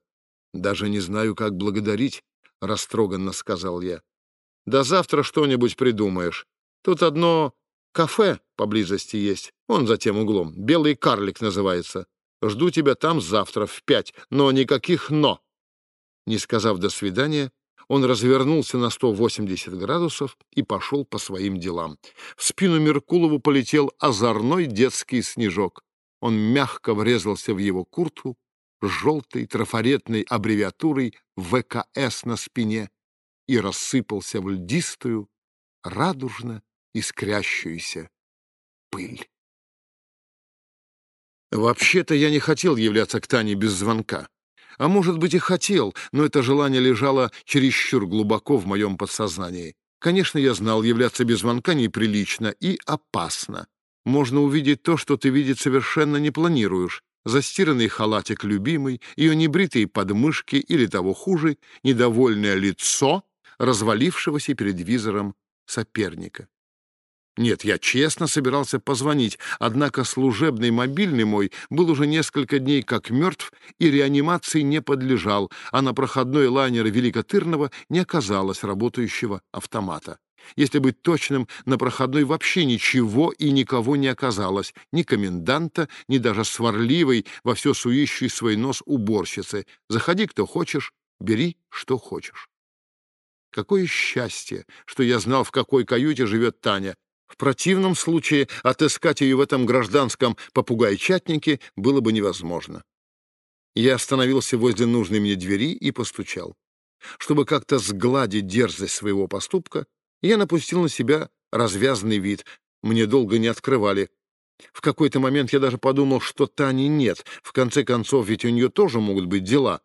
«Даже не знаю, как благодарить», — растроганно сказал я. «До завтра что-нибудь придумаешь. Тут одно кафе поблизости есть, он за тем углом, «Белый карлик» называется. Жду тебя там завтра в пять, но никаких «но». Не сказав «до свидания», он развернулся на 180 градусов и пошел по своим делам. В спину Меркулову полетел озорной детский снежок. Он мягко врезался в его куртку с желтой трафаретной аббревиатурой ВКС на спине и рассыпался в льдистую, радужно искрящуюся пыль. Вообще-то я не хотел являться к Тане без звонка. А может быть и хотел, но это желание лежало чересчур глубоко в моем подсознании. Конечно, я знал, являться без звонка неприлично и опасно. Можно увидеть то, что ты видеть совершенно не планируешь. Застиранный халатик любимый, ее небритые подмышки или, того хуже, недовольное лицо развалившегося перед визором соперника. Нет, я честно собирался позвонить, однако служебный мобильный мой был уже несколько дней как мертв и реанимации не подлежал, а на проходной лайнер Великотырного не оказалось работающего автомата. Если быть точным, на проходной вообще ничего и никого не оказалось, ни коменданта, ни даже сварливой, во все сующей свой нос уборщицы. Заходи, кто хочешь, бери, что хочешь. Какое счастье, что я знал, в какой каюте живет Таня, в противном случае отыскать ее в этом гражданском попугайчатнике было бы невозможно. Я остановился возле нужной мне двери и постучал. Чтобы как-то сгладить дерзость своего поступка, я напустил на себя развязанный вид. Мне долго не открывали. В какой-то момент я даже подумал, что Тани нет. В конце концов, ведь у нее тоже могут быть дела.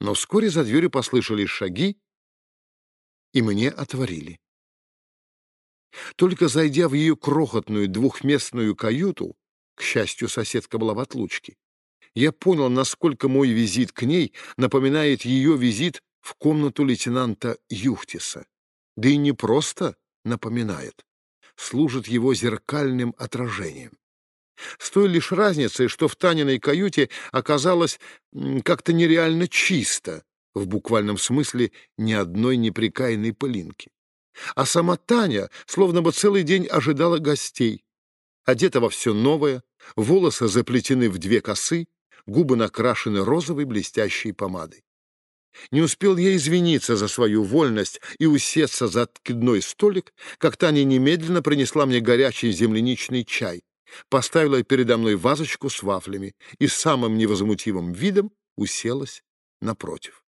Но вскоре за дверью послышались шаги, и мне отворили. Только зайдя в ее крохотную двухместную каюту, к счастью, соседка была в отлучке, я понял, насколько мой визит к ней напоминает ее визит в комнату лейтенанта Юхтиса. Да и не просто напоминает, служит его зеркальным отражением. С той лишь разницей, что в Таниной каюте оказалось как-то нереально чисто, в буквальном смысле ни одной неприкаянной пылинки. А сама Таня словно бы целый день ожидала гостей. Одета во все новое, волосы заплетены в две косы, губы накрашены розовой блестящей помадой. Не успел я извиниться за свою вольность и усесться за откидной столик, как Таня немедленно принесла мне горячий земляничный чай, поставила передо мной вазочку с вафлями и самым невозмутимым видом уселась напротив.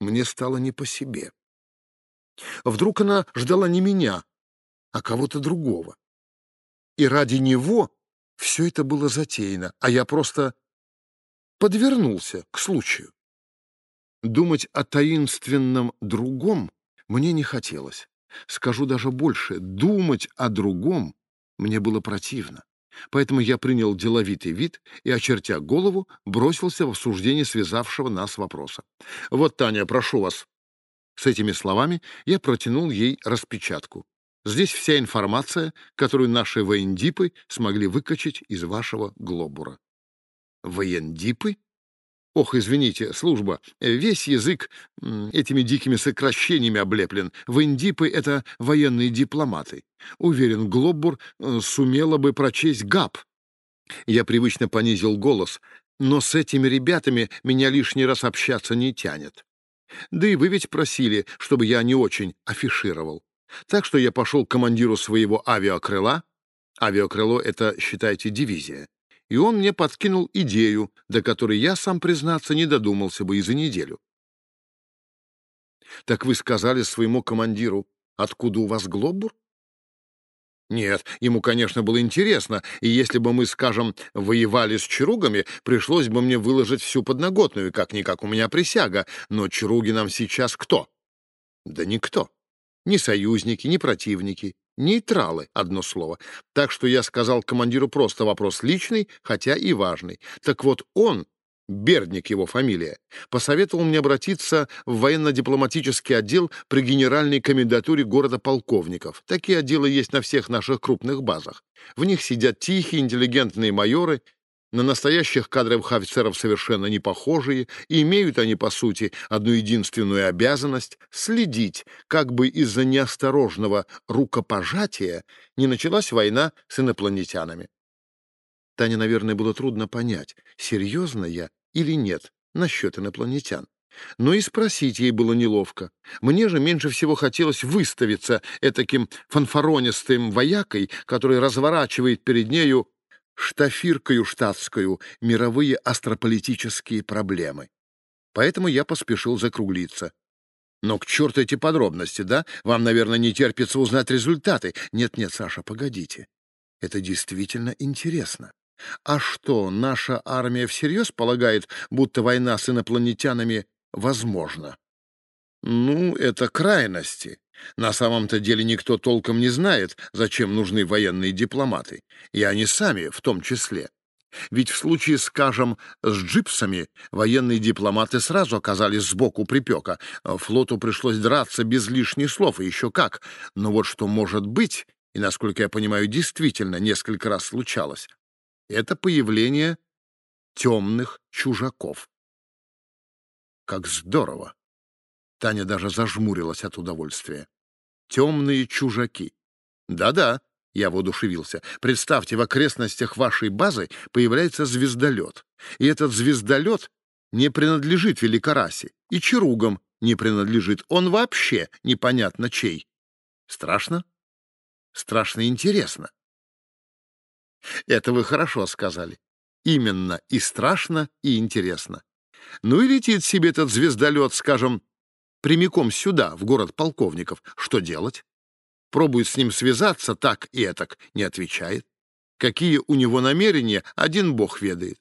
Мне стало не по себе. Вдруг она ждала не меня, а кого-то другого. И ради него все это было затеяно, а я просто подвернулся к случаю. Думать о таинственном другом мне не хотелось. Скажу даже больше, думать о другом мне было противно. Поэтому я принял деловитый вид и, очертя голову, бросился в обсуждение связавшего нас вопроса. «Вот, Таня, прошу вас». С этими словами я протянул ей распечатку. Здесь вся информация, которую наши воендипы смогли выкачать из вашего глобура. Воендипы? Ох, извините, служба, весь язык этими дикими сокращениями облеплен. Воендипы — это военные дипломаты. Уверен, Глобур э, сумела бы прочесть ГАП. Я привычно понизил голос, но с этими ребятами меня лишний раз общаться не тянет. Да и вы ведь просили, чтобы я не очень афишировал. Так что я пошел к командиру своего авиакрыла. Авиакрыло — это, считайте, дивизия. И он мне подкинул идею, до которой я, сам признаться, не додумался бы и за неделю. Так вы сказали своему командиру, откуда у вас глобур? Нет, ему, конечно, было интересно, и если бы мы, скажем, воевали с чаругами, пришлось бы мне выложить всю подноготную, как-никак у меня присяга, но чаруги нам сейчас кто? Да никто. Ни союзники, ни противники, нейтралы, одно слово. Так что я сказал командиру просто вопрос личный, хотя и важный. Так вот он, Бердник его фамилия, посоветовал мне обратиться в военно-дипломатический отдел при генеральной комендатуре города полковников. Такие отделы есть на всех наших крупных базах. В них сидят тихие, интеллигентные майоры, на настоящих кадровых офицеров совершенно не похожие, и имеют они, по сути, одну единственную обязанность — следить, как бы из-за неосторожного рукопожатия не началась война с инопланетянами. Тане, наверное, было трудно понять, серьезно я или нет насчет инопланетян. Но и спросить ей было неловко. Мне же меньше всего хотелось выставиться этаким фанфаронистым воякой, который разворачивает перед нею штафиркою штатскую мировые астрополитические проблемы. Поэтому я поспешил закруглиться. Но к черту эти подробности, да? Вам, наверное, не терпится узнать результаты. Нет-нет, Саша, погодите. Это действительно интересно. А что, наша армия всерьез полагает, будто война с инопланетянами возможна? Ну, это крайности. На самом-то деле никто толком не знает, зачем нужны военные дипломаты, и они сами в том числе. Ведь в случае, скажем, с джипсами, военные дипломаты сразу оказались сбоку припека. Флоту пришлось драться без лишних слов, и еще как. Но вот что может быть, и, насколько я понимаю, действительно несколько раз случалось, это появление темных чужаков. Как здорово! Таня даже зажмурилась от удовольствия. Темные чужаки. Да-да, я воодушевился. Представьте, в окрестностях вашей базы появляется звездолет. И этот звездолет не принадлежит Великорасе, и Чаругам не принадлежит. Он вообще непонятно чей. Страшно? Страшно интересно. Это вы хорошо сказали. Именно и страшно, и интересно. Ну и летит себе этот звездолет, скажем, прямиком сюда, в город полковников. Что делать? пробует с ним связаться так и этак, не отвечает. Какие у него намерения, один бог ведает.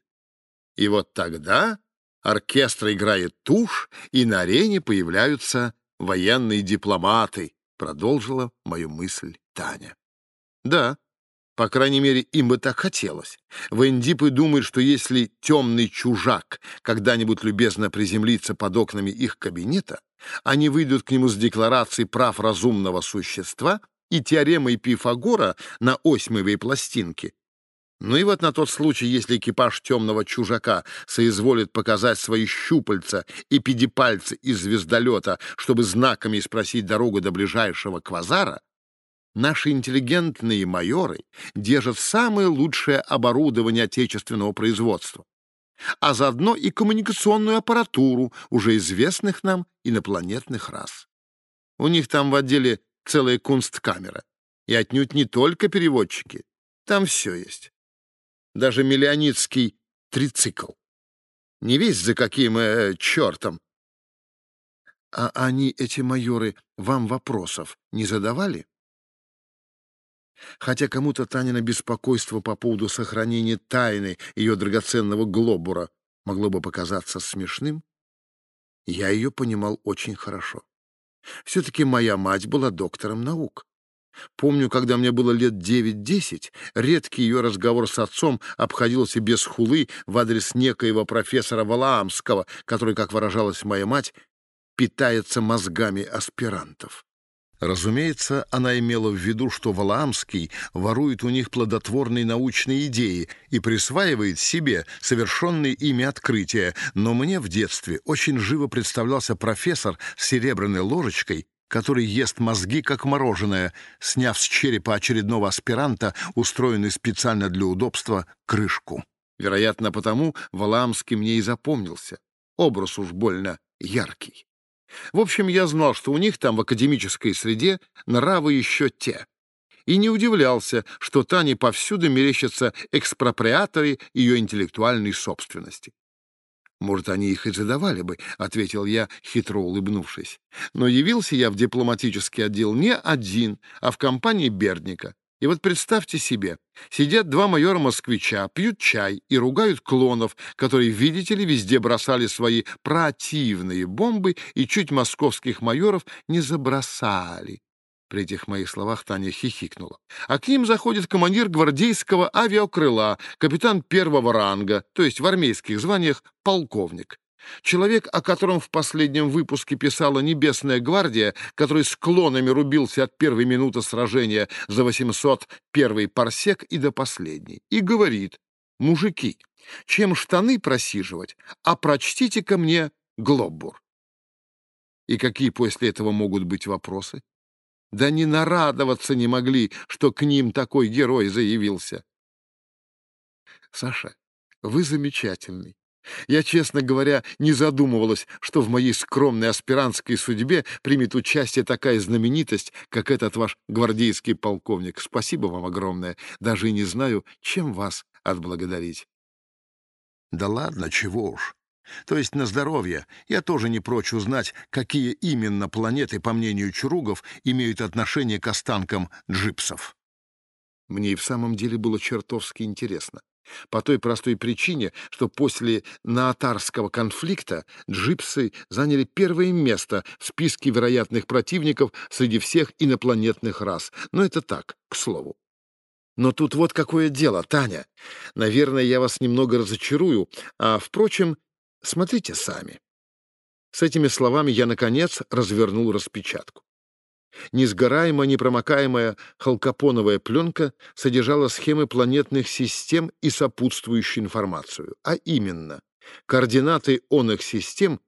И вот тогда оркестр играет тушь, и на арене появляются военные дипломаты, продолжила мою мысль Таня. Да, по крайней мере, им бы так хотелось. Вендипы думают, что если темный чужак когда-нибудь любезно приземлится под окнами их кабинета, они выйдут к нему с декларацией прав разумного существа и теоремой Пифагора на осьмовой пластинке. Ну и вот на тот случай, если экипаж темного чужака соизволит показать свои щупальца и педипальцы из звездолета, чтобы знаками спросить дорогу до ближайшего квазара, Наши интеллигентные майоры держат самое лучшее оборудование отечественного производства, а заодно и коммуникационную аппаратуру уже известных нам инопланетных рас. У них там в отделе целая кунсткамера, и отнюдь не только переводчики, там все есть. Даже миллионитский трицикл. Не весь за каким э, чертом. А они, эти майоры, вам вопросов не задавали? Хотя кому-то Танина беспокойство по поводу сохранения тайны ее драгоценного глобура могло бы показаться смешным, я ее понимал очень хорошо. Все-таки моя мать была доктором наук. Помню, когда мне было лет девять-десять, редкий ее разговор с отцом обходился без хулы в адрес некоего профессора Валаамского, который, как выражалась моя мать, питается мозгами аспирантов. Разумеется, она имела в виду, что Валаамский ворует у них плодотворные научные идеи и присваивает себе совершенные ими открытия, но мне в детстве очень живо представлялся профессор с серебряной ложечкой, который ест мозги, как мороженое, сняв с черепа очередного аспиранта, устроенный специально для удобства, крышку. Вероятно, потому Валаамский мне и запомнился. Образ уж больно яркий. В общем, я знал, что у них там в академической среде нравы еще те. И не удивлялся, что Тане повсюду мерещатся экспроприаторы ее интеллектуальной собственности. «Может, они их и задавали бы», — ответил я, хитро улыбнувшись. «Но явился я в дипломатический отдел не один, а в компании Бердника. И вот представьте себе, сидят два майора-москвича, пьют чай и ругают клонов, которые, видите ли, везде бросали свои противные бомбы и чуть московских майоров не забросали. При этих моих словах Таня хихикнула. А к ним заходит командир гвардейского авиакрыла, капитан первого ранга, то есть в армейских званиях полковник. Человек, о котором в последнем выпуске писала «Небесная гвардия», который с клонами рубился от первой минуты сражения за 801 парсек и до последней, и говорит «Мужики, чем штаны просиживать, а прочтите-ка мне глоббур». И какие после этого могут быть вопросы? Да не нарадоваться не могли, что к ним такой герой заявился. Саша, вы замечательный. Я, честно говоря, не задумывалась, что в моей скромной аспирантской судьбе примет участие такая знаменитость, как этот ваш гвардейский полковник. Спасибо вам огромное. Даже и не знаю, чем вас отблагодарить. Да ладно, чего уж. То есть на здоровье. Я тоже не прочь узнать, какие именно планеты, по мнению Чуругов, имеют отношение к останкам джипсов. Мне и в самом деле было чертовски интересно. По той простой причине, что после Наатарского конфликта джипсы заняли первое место в списке вероятных противников среди всех инопланетных рас. Но это так, к слову. Но тут вот какое дело, Таня. Наверное, я вас немного разочарую, а, впрочем, смотрите сами. С этими словами я, наконец, развернул распечатку. Несгораемая, непромокаемая халкопоновая пленка содержала схемы планетных систем и сопутствующую информацию, а именно координаты онных систем,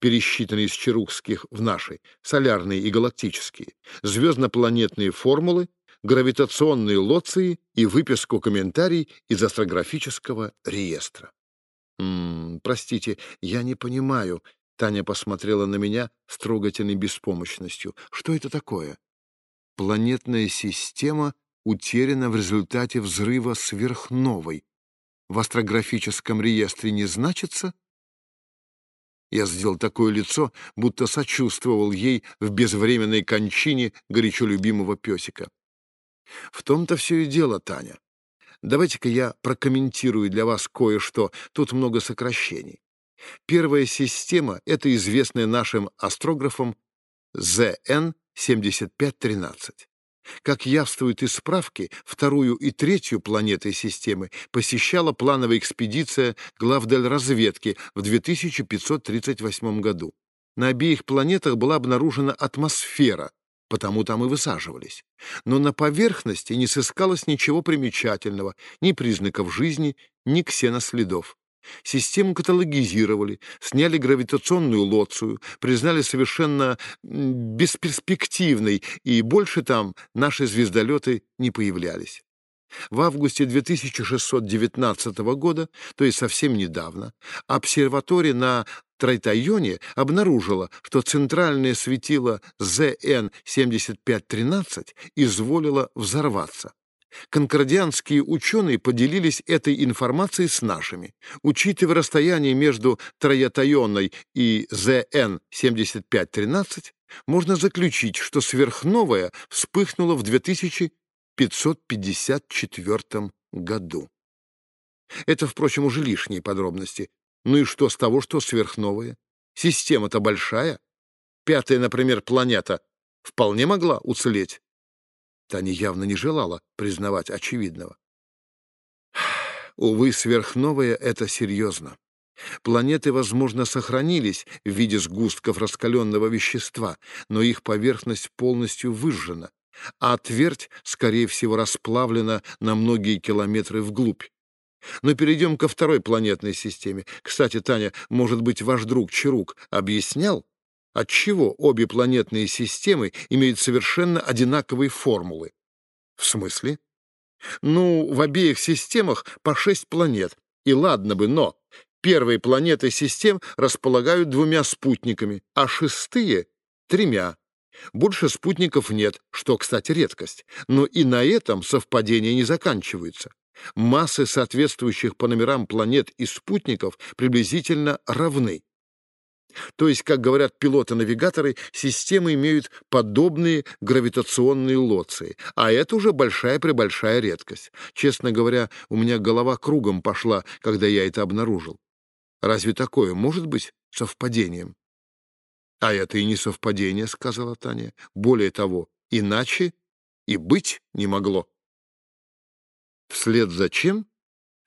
пересчитанные из черукских в наши, солярные и галактические, звездно-планетные формулы, гравитационные лоции и выписку комментарий из астрографического реестра. «М -м, «Простите, я не понимаю», Таня посмотрела на меня с трогательной беспомощностью. Что это такое? Планетная система утеряна в результате взрыва сверхновой. В астрографическом реестре не значится? Я сделал такое лицо, будто сочувствовал ей в безвременной кончине горячо любимого песика. В том-то все и дело, Таня. Давайте-ка я прокомментирую для вас кое-что. Тут много сокращений. Первая система — это известная нашим астрографам ЗН-7513. Как явствует из справки, вторую и третью планеты системы посещала плановая экспедиция главдель разведки в 2538 году. На обеих планетах была обнаружена атмосфера, потому там и высаживались. Но на поверхности не сыскалось ничего примечательного, ни признаков жизни, ни ксеноследов. Систему каталогизировали, сняли гравитационную лоцию, признали совершенно бесперспективной, и больше там наши звездолеты не появлялись. В августе 2619 года, то есть совсем недавно, обсерватория на Трайтайоне обнаружила, что центральное светило ЗН-7513 изволило взорваться. Конкордианские ученые поделились этой информацией с нашими. Учитывая расстояние между Троятайонной и ЗН-7513, можно заключить, что сверхновая вспыхнула в 2554 году. Это, впрочем, уже лишние подробности. Ну и что с того, что сверхновая? Система-то большая. Пятая, например, планета вполне могла уцелеть. Таня явно не желала признавать очевидного. Увы, сверхновая — это серьезно. Планеты, возможно, сохранились в виде сгустков раскаленного вещества, но их поверхность полностью выжжена, а твердь, скорее всего, расплавлена на многие километры вглубь. Но перейдем ко второй планетной системе. Кстати, Таня, может быть, ваш друг Чарук объяснял, Отчего обе планетные системы имеют совершенно одинаковые формулы? В смысле? Ну, в обеих системах по шесть планет. И ладно бы, но первые планеты систем располагают двумя спутниками, а шестые — тремя. Больше спутников нет, что, кстати, редкость. Но и на этом совпадения не заканчиваются. Массы соответствующих по номерам планет и спутников приблизительно равны. То есть, как говорят пилоты-навигаторы, системы имеют подобные гравитационные лоции, а это уже большая-пребольшая редкость. Честно говоря, у меня голова кругом пошла, когда я это обнаружил. Разве такое может быть совпадением? — А это и не совпадение, — сказала Таня. Более того, иначе и быть не могло. Вслед за чем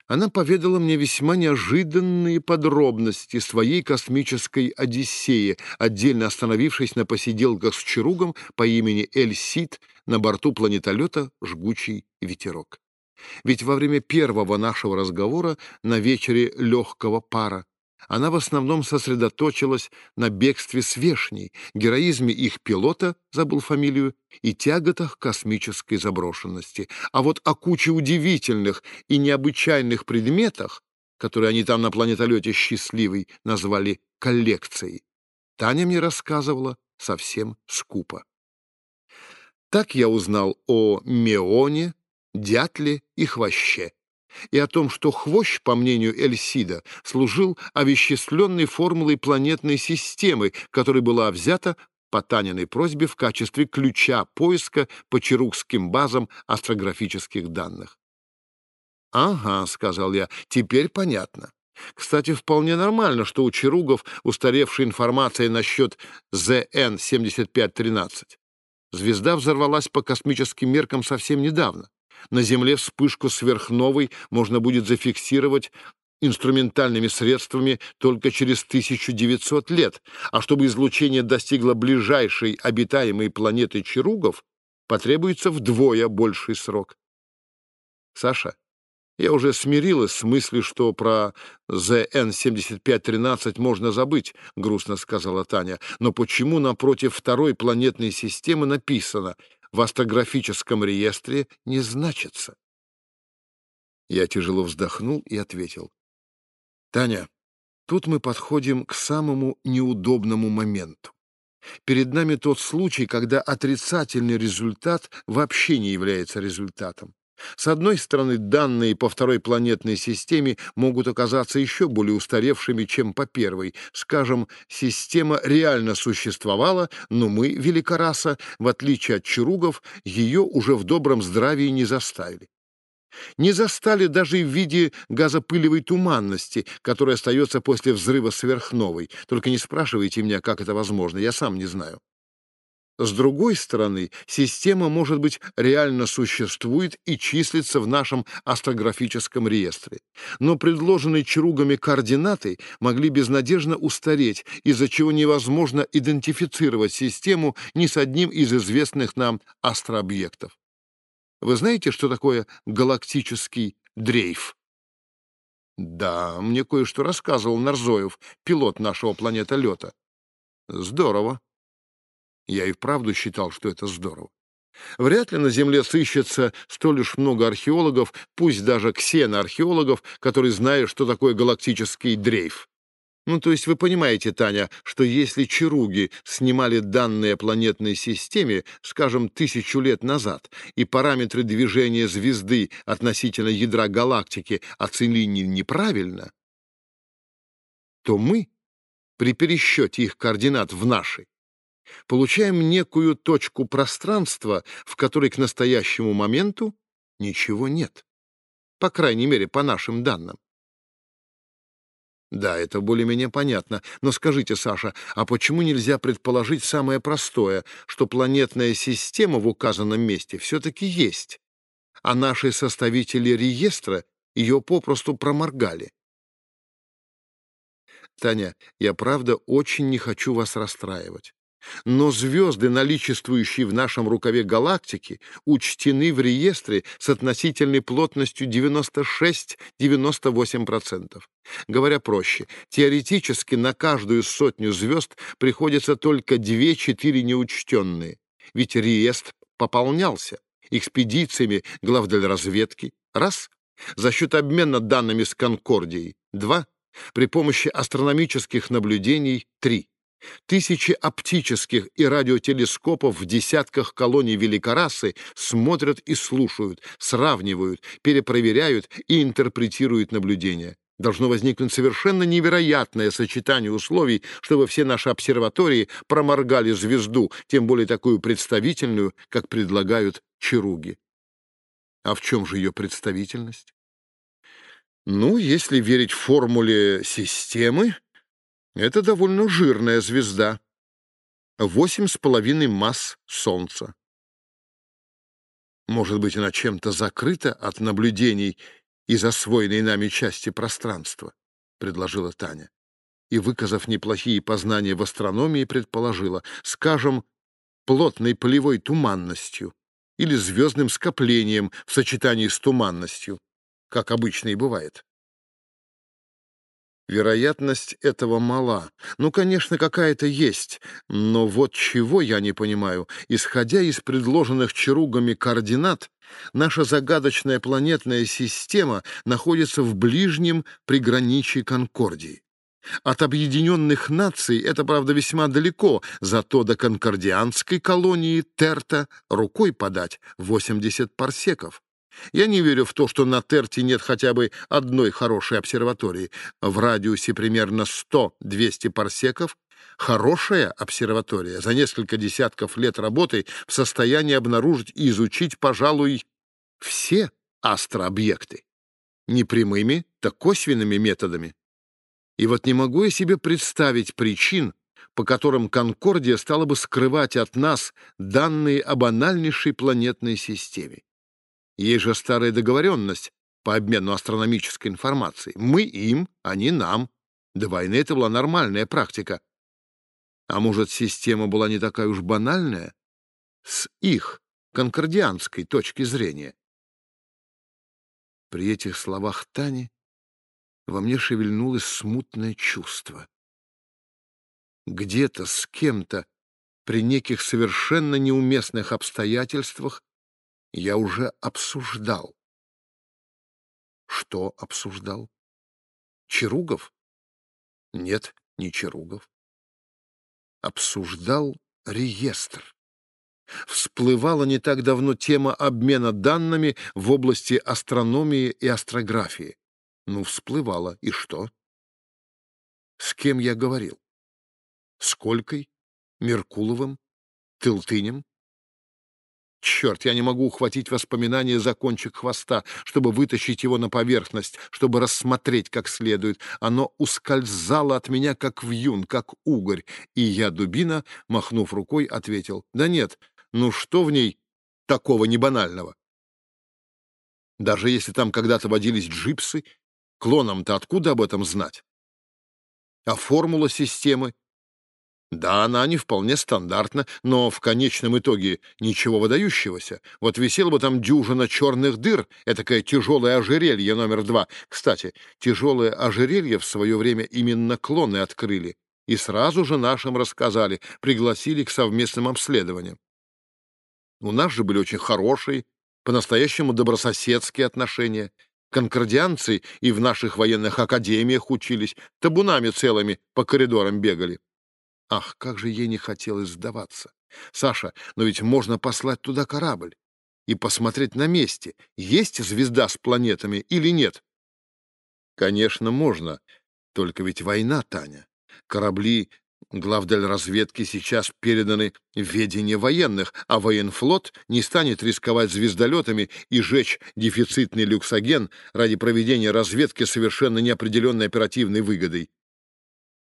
она поведала мне весьма неожиданные подробности своей космической Одиссеи, отдельно остановившись на посиделках с Чаругом по имени Эль Сид на борту планетолета «Жгучий ветерок». Ведь во время первого нашего разговора на вечере легкого пара она в основном сосредоточилась на бегстве с Вешней, героизме их пилота, забыл фамилию, и тяготах космической заброшенности. А вот о куче удивительных и необычайных предметах, которые они там на планетолете «Счастливый» назвали коллекцией, Таня мне рассказывала совсем скупо. Так я узнал о Меоне, Дятле и Хвоще и о том, что хвощ, по мнению Эльсида, служил овеществленной формулой планетной системы, которая была взята по Таниной просьбе в качестве ключа поиска по чарукским базам астрографических данных. «Ага», — сказал я, — «теперь понятно. Кстати, вполне нормально, что у чаругов устаревшая информация насчет ЗН-7513. Звезда взорвалась по космическим меркам совсем недавно. На Земле вспышку сверхновой можно будет зафиксировать инструментальными средствами только через 1900 лет, а чтобы излучение достигло ближайшей обитаемой планеты Чаругов, потребуется вдвое больший срок. Саша, я уже смирилась с мыслью, что про ЗН-7513 можно забыть, — грустно сказала Таня. Но почему напротив второй планетной системы написано в астрографическом реестре не значится. Я тяжело вздохнул и ответил. Таня, тут мы подходим к самому неудобному моменту. Перед нами тот случай, когда отрицательный результат вообще не является результатом. С одной стороны, данные по второй планетной системе могут оказаться еще более устаревшими, чем по первой. Скажем, система реально существовала, но мы, великораса, в отличие от чаругов, ее уже в добром здравии не заставили. Не застали даже в виде газопылевой туманности, которая остается после взрыва сверхновой. Только не спрашивайте меня, как это возможно, я сам не знаю. С другой стороны, система, может быть, реально существует и числится в нашем астрографическом реестре. Но предложенные чаругами координаты могли безнадежно устареть, из-за чего невозможно идентифицировать систему ни с одним из известных нам астрообъектов. Вы знаете, что такое галактический дрейф? Да, мне кое-что рассказывал Нарзоев, пилот нашего планетолета. Здорово. Я и вправду считал, что это здорово. Вряд ли на Земле сыщется столь уж много археологов, пусть даже ксеноархеологов, которые знают, что такое галактический дрейф. Ну, то есть вы понимаете, Таня, что если чаруги снимали данные о планетной системе, скажем, тысячу лет назад, и параметры движения звезды относительно ядра галактики оценили неправильно, то мы, при пересчете их координат в наши, получаем некую точку пространства, в которой к настоящему моменту ничего нет. По крайней мере, по нашим данным. Да, это более-менее понятно. Но скажите, Саша, а почему нельзя предположить самое простое, что планетная система в указанном месте все-таки есть, а наши составители реестра ее попросту проморгали? Таня, я правда очень не хочу вас расстраивать. Но звезды, наличествующие в нашем рукаве галактики, учтены в реестре с относительной плотностью 96-98%. Говоря проще, теоретически на каждую сотню звезд приходится только 2-4 неучтенные, ведь реестр пополнялся экспедициями главдельразведки, раз, за счет обмена данными с Конкордией, два, при помощи астрономических наблюдений, три. Тысячи оптических и радиотелескопов в десятках колоний великорасы смотрят и слушают, сравнивают, перепроверяют и интерпретируют наблюдения. Должно возникнуть совершенно невероятное сочетание условий, чтобы все наши обсерватории проморгали звезду, тем более такую представительную, как предлагают чаруги. А в чем же ее представительность? Ну, если верить формуле системы, это довольно жирная звезда. Восемь с половиной масс Солнца. Может быть, она чем-то закрыта от наблюдений из освоенной нами части пространства, — предложила Таня. И, выказав неплохие познания в астрономии, предположила, скажем, плотной полевой туманностью или звездным скоплением в сочетании с туманностью, как обычно и бывает. Вероятность этого мала. Ну, конечно, какая-то есть, но вот чего я не понимаю. Исходя из предложенных чаругами координат, наша загадочная планетная система находится в ближнем приграничии Конкордии. От объединенных наций это, правда, весьма далеко, зато до конкордианской колонии Терта рукой подать 80 парсеков. Я не верю в то, что на Терте нет хотя бы одной хорошей обсерватории. В радиусе примерно 100-200 парсеков хорошая обсерватория за несколько десятков лет работы в состоянии обнаружить и изучить, пожалуй, все астрообъекты. Не прямыми, так косвенными методами. И вот не могу я себе представить причин, по которым Конкордия стала бы скрывать от нас данные о банальнейшей планетной системе. Есть же старая договоренность по обмену астрономической информацией. Мы им, они нам. До войны это была нормальная практика. А может, система была не такая уж банальная? С их, конкордианской точки зрения. При этих словах Тани во мне шевельнулось смутное чувство. Где-то с кем-то при неких совершенно неуместных обстоятельствах я уже обсуждал. Что обсуждал? Чаругов? Нет, не Чаругов. Обсуждал реестр. Всплывала не так давно тема обмена данными в области астрономии и астрографии. Ну, всплывала. И что? С кем я говорил? С Колькой? Меркуловым? Тылтынем? Черт, я не могу ухватить воспоминания за кончик хвоста, чтобы вытащить его на поверхность, чтобы рассмотреть как следует. Оно ускользало от меня, как вьюн, как угорь. И я, дубина, махнув рукой, ответил, «Да нет, ну что в ней такого небанального? Даже если там когда-то водились джипсы, клонам-то откуда об этом знать? А формула системы да, она не вполне стандартна, но в конечном итоге ничего выдающегося. Вот висел бы там дюжина черных дыр, этакое тяжелое ожерелье номер два. Кстати, тяжелое ожерелье в свое время именно клоны открыли. И сразу же нашим рассказали, пригласили к совместным обследованиям. У нас же были очень хорошие, по-настоящему добрососедские отношения. Конкордианцы и в наших военных академиях учились, табунами целыми по коридорам бегали. Ах, как же ей не хотелось сдаваться. Саша, но ведь можно послать туда корабль и посмотреть на месте, есть звезда с планетами или нет. Конечно, можно, только ведь война, Таня. Корабли разведки сейчас переданы в ведение военных, а военфлот не станет рисковать звездолетами и жечь дефицитный люксоген ради проведения разведки совершенно неопределенной оперативной выгодой.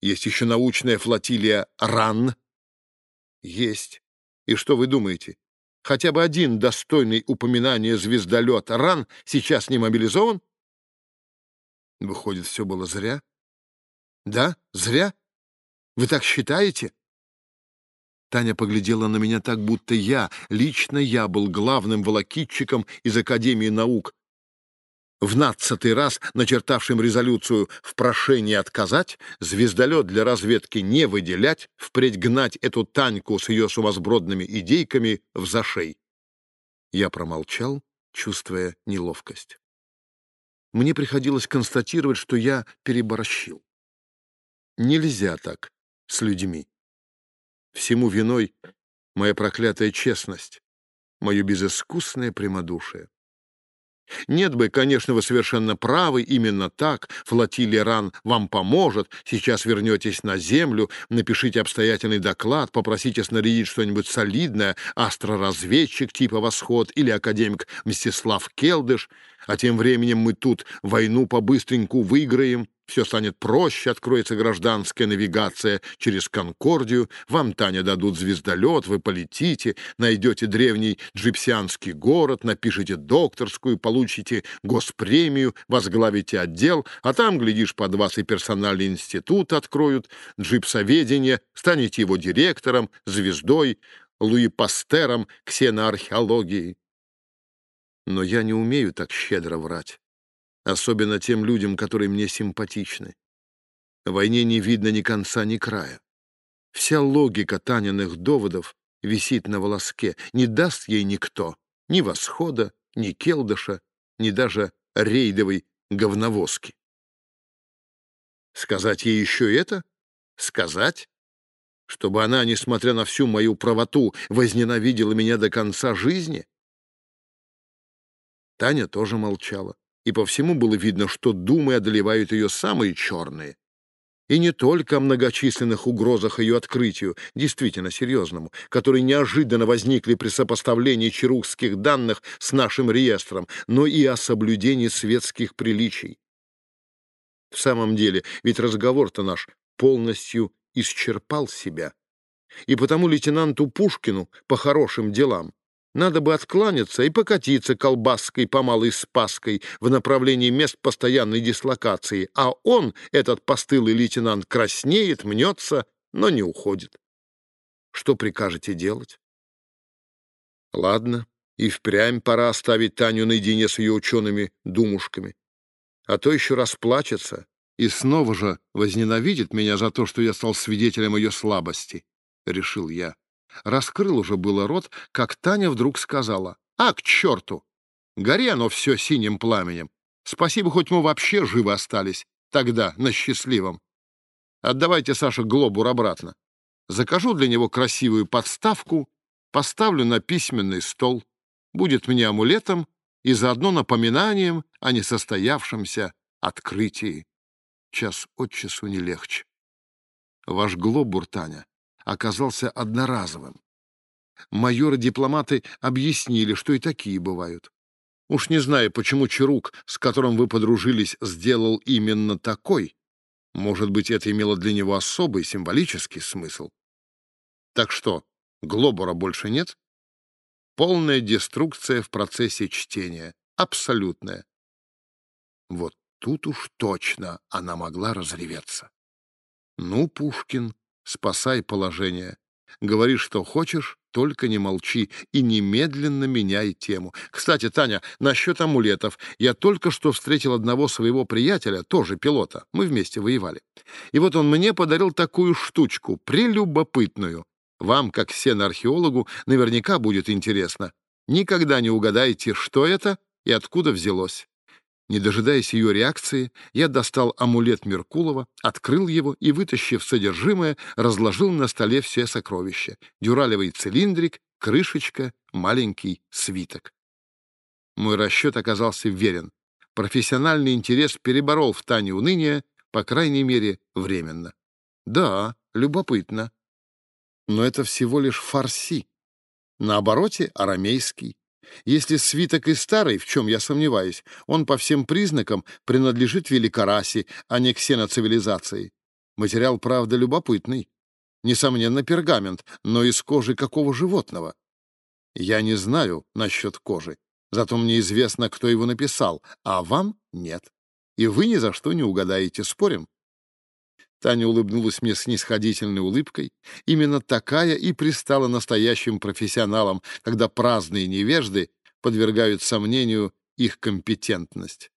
Есть еще научная флотилия РАН. Есть. И что вы думаете? Хотя бы один достойный упоминания звездолет РАН сейчас не мобилизован? Выходит, все было зря? Да, зря? Вы так считаете? Таня поглядела на меня так, будто я, лично я, был главным волокитчиком из Академии наук, в нацатый раз начертавшим резолюцию в прошении отказать, звездолет для разведки не выделять, впредь гнать эту Таньку с ее сумасбродными идейками в зашей. Я промолчал, чувствуя неловкость. Мне приходилось констатировать, что я переборщил. Нельзя так с людьми. Всему виной моя проклятая честность, мое безыскусное прямодушие. Нет бы, конечно, вы совершенно правы, именно так. Флотилия РАН вам поможет. Сейчас вернетесь на Землю, напишите обстоятельный доклад, попросите снарядить что-нибудь солидное, астроразведчик типа «Восход» или академик Мстислав Келдыш. А тем временем мы тут войну по-быстреньку выиграем. Все станет проще, откроется гражданская навигация через Конкордию, вам, Таня, дадут звездолет, вы полетите, найдете древний джипсианский город, напишите докторскую, получите госпремию, возглавите отдел, а там, глядишь, под вас и персональный институт откроют, джипсоведение, станете его директором, звездой, Луи Пастером ксеноархеологии. Но я не умею так щедро врать особенно тем людям, которые мне симпатичны. Войне не видно ни конца, ни края. Вся логика Таниных доводов висит на волоске, не даст ей никто, ни восхода, ни келдыша, ни даже рейдовой говновозки. Сказать ей еще это? Сказать? Чтобы она, несмотря на всю мою правоту, возненавидела меня до конца жизни? Таня тоже молчала и по всему было видно, что думы одолевают ее самые черные. И не только о многочисленных угрозах ее открытию, действительно серьезному, которые неожиданно возникли при сопоставлении чарухских данных с нашим реестром, но и о соблюдении светских приличий. В самом деле, ведь разговор-то наш полностью исчерпал себя. И потому лейтенанту Пушкину по хорошим делам надо бы откланяться и покатиться колбаской по Малой Спаской в направлении мест постоянной дислокации, а он, этот постылый лейтенант, краснеет, мнется, но не уходит. Что прикажете делать? Ладно, и впрямь пора оставить Таню наедине с ее учеными-думушками. А то еще расплачется и снова же возненавидит меня за то, что я стал свидетелем ее слабости, — решил я. Раскрыл уже было рот, как Таня вдруг сказала. «А, к черту! Гори оно все синим пламенем. Спасибо, хоть мы вообще живы остались. Тогда, на счастливом. Отдавайте, Саша, глобур обратно. Закажу для него красивую подставку поставлю на письменный стол, будет мне амулетом и заодно напоминанием о несостоявшемся открытии. Час от часу не легче. Ваш глобур, Таня, оказался одноразовым. Майоры-дипломаты объяснили, что и такие бывают. Уж не знаю, почему Чарук, с которым вы подружились, сделал именно такой. Может быть, это имело для него особый символический смысл. Так что, глобура больше нет? Полная деструкция в процессе чтения. Абсолютная. Вот тут уж точно она могла разреветься. Ну, Пушкин, спасай положение. Говори, что хочешь, только не молчи и немедленно меняй тему. Кстати, Таня, насчет амулетов. Я только что встретил одного своего приятеля, тоже пилота. Мы вместе воевали. И вот он мне подарил такую штучку, прелюбопытную. Вам, как сено-археологу, наверняка будет интересно. Никогда не угадаете, что это и откуда взялось. Не дожидаясь ее реакции, я достал амулет Меркулова, открыл его и, вытащив содержимое, разложил на столе все сокровища. Дюралевый цилиндрик, крышечка, маленький свиток. Мой расчет оказался верен. Профессиональный интерес переборол в Тане уныние, по крайней мере, временно. Да, любопытно. Но это всего лишь фарси. На обороте арамейский. Если свиток и старый, в чем я сомневаюсь, он по всем признакам принадлежит великорасе, а не ксеноцивилизации. Материал, правда, любопытный. Несомненно, пергамент, но из кожи какого животного? Я не знаю насчет кожи, зато мне известно, кто его написал, а вам нет. И вы ни за что не угадаете, спорим? Таня улыбнулась мне снисходительной улыбкой. Именно такая и пристала настоящим профессионалам, когда праздные невежды подвергают сомнению их компетентность.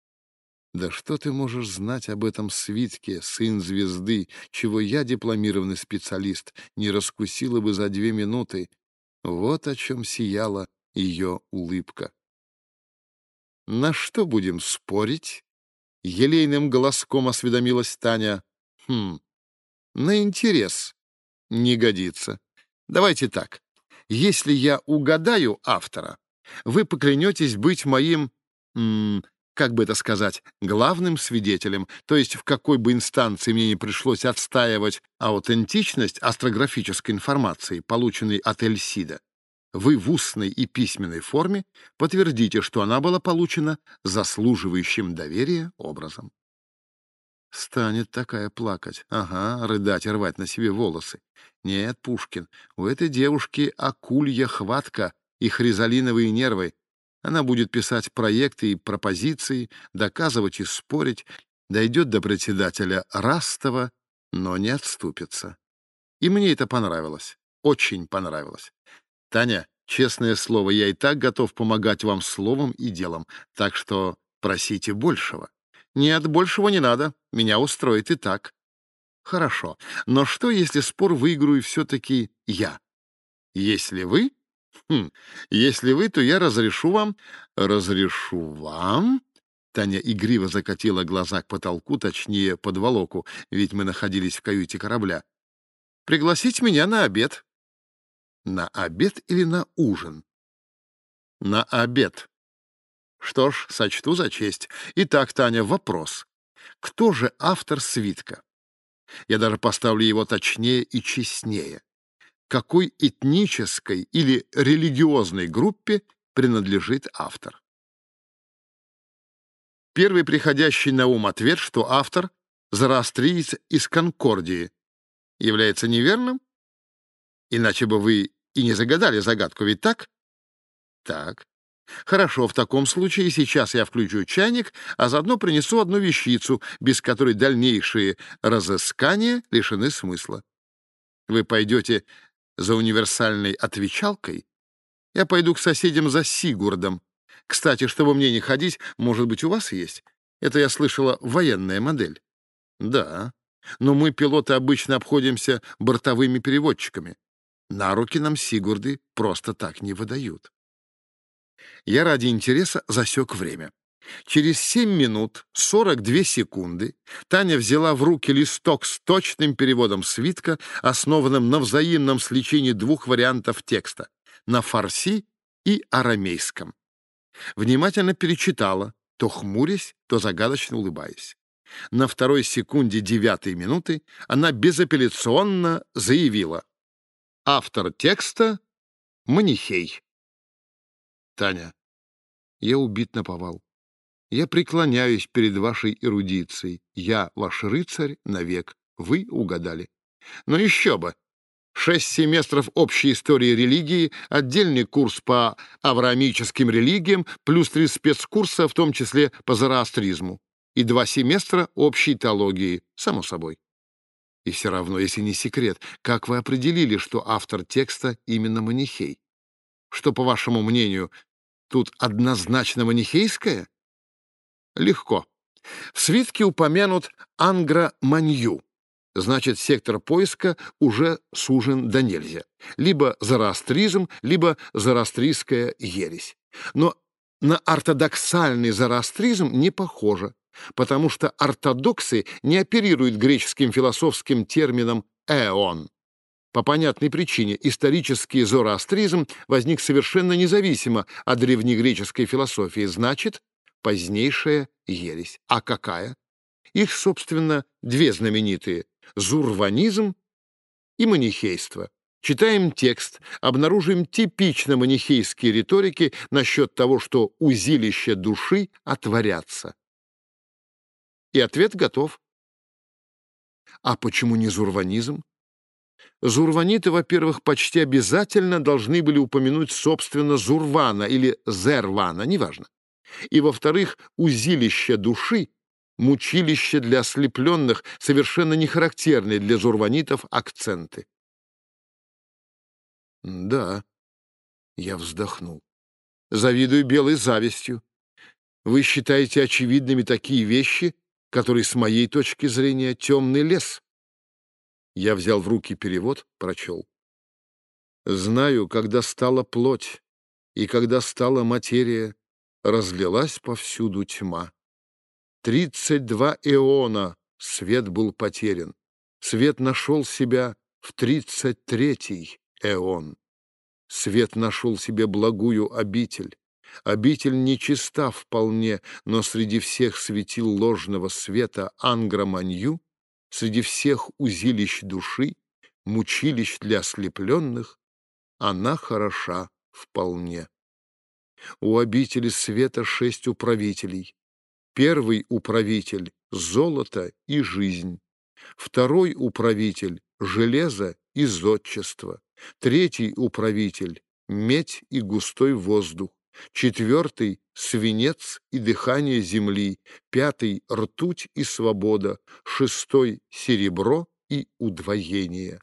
Да что ты можешь знать об этом свитке, сын звезды, чего я, дипломированный специалист, не раскусила бы за две минуты? Вот о чем сияла ее улыбка. «На что будем спорить?» — елейным голоском осведомилась Таня. Хм, на интерес не годится. Давайте так. Если я угадаю автора, вы поклянетесь быть моим, м как бы это сказать, главным свидетелем, то есть в какой бы инстанции мне не пришлось отстаивать аутентичность астрографической информации, полученной от Эльсида, вы в устной и письменной форме подтвердите, что она была получена заслуживающим доверия образом. Станет такая плакать. Ага, рыдать и рвать на себе волосы. Нет, Пушкин, у этой девушки акулья хватка и хризалиновые нервы. Она будет писать проекты и пропозиции, доказывать и спорить, дойдет до председателя Растова, но не отступится. И мне это понравилось. Очень понравилось. Таня, честное слово, я и так готов помогать вам словом и делом, так что просите большего. Нет, большего не надо. Меня устроит и так. Хорошо. Но что, если спор выиграю все-таки я? Если вы? Хм, если вы, то я разрешу вам... Разрешу вам? Таня игриво закатила глаза к потолку, точнее, под волоку, ведь мы находились в каюте корабля. Пригласить меня на обед. На обед или на ужин? На обед. Что ж, сочту за честь. Итак, Таня, вопрос. Кто же автор свитка? Я даже поставлю его точнее и честнее. Какой этнической или религиозной группе принадлежит автор? Первый приходящий на ум ответ, что автор — зороастриец из Конкордии, является неверным? Иначе бы вы и не загадали загадку, ведь так? Так. Хорошо, в таком случае сейчас я включу чайник, а заодно принесу одну вещицу, без которой дальнейшие разыскания лишены смысла. Вы пойдете за универсальной отвечалкой? Я пойду к соседям за Сигурдом. Кстати, чтобы мне не ходить, может быть, у вас есть? Это, я слышала, военная модель. Да, но мы, пилоты, обычно обходимся бортовыми переводчиками. На руки нам Сигурды просто так не выдают. Я ради интереса засек время. Через 7 минут 42 секунды Таня взяла в руки листок с точным переводом свитка, основанным на взаимном сличении двух вариантов текста. на фарси и арамейском. Внимательно перечитала, то хмурясь, то загадочно улыбаясь. На второй секунде девятой минуты она безапелляционно заявила. Автор текста — Манихей. Таня, я убит на повал. Я преклоняюсь перед вашей эрудицией. Я ваш рыцарь навек. Вы угадали. Но еще бы! Шесть семестров общей истории религии, отдельный курс по авраамическим религиям, плюс три спецкурса, в том числе по зороастризму, и два семестра общей теологии, само собой. И все равно, если не секрет, как вы определили, что автор текста именно манихей? Что, по вашему мнению, тут однозначно манихейское? Легко. В свитке упомянут Ангра Манью, значит, сектор поиска уже сужен до нельзя. Либо зороастризм, либо зороастрийская ересь. Но на ортодоксальный зороастризм не похоже, потому что ортодоксы не оперируют греческим философским термином «эон». По понятной причине исторический зороастризм возник совершенно независимо от древнегреческой философии, значит, позднейшая ересь. А какая? Их, собственно, две знаменитые зурванизм и манихейство. Читаем текст, обнаружим типично манихейские риторики насчет того, что узилища души отворятся. И ответ готов. А почему не зурванизм? Зурваниты, во-первых, почти обязательно должны были упомянуть, собственно, Зурвана или Зервана, неважно. И, во-вторых, узилище души мучилище для ослепленных, совершенно не характерные для зурванитов акценты. Да, я вздохнул. Завидую белой завистью. Вы считаете очевидными такие вещи, которые, с моей точки зрения, темный лес. Я взял в руки перевод, прочел. Знаю, когда стала плоть, и когда стала материя, разлилась повсюду тьма. Тридцать два эона свет был потерян. Свет нашел себя в тридцать третий эон. Свет нашел себе благую обитель. Обитель нечиста вполне, но среди всех светил ложного света ангроманью, среди всех узилищ души, мучилищ для ослепленных, она хороша вполне. У обители света шесть управителей, Первый управитель — золото и жизнь. Второй управитель — железо и зодчество. Третий управитель — медь и густой воздух. Четвертый — свинец и дыхание земли. Пятый — ртуть и свобода. Шестой — серебро и удвоение.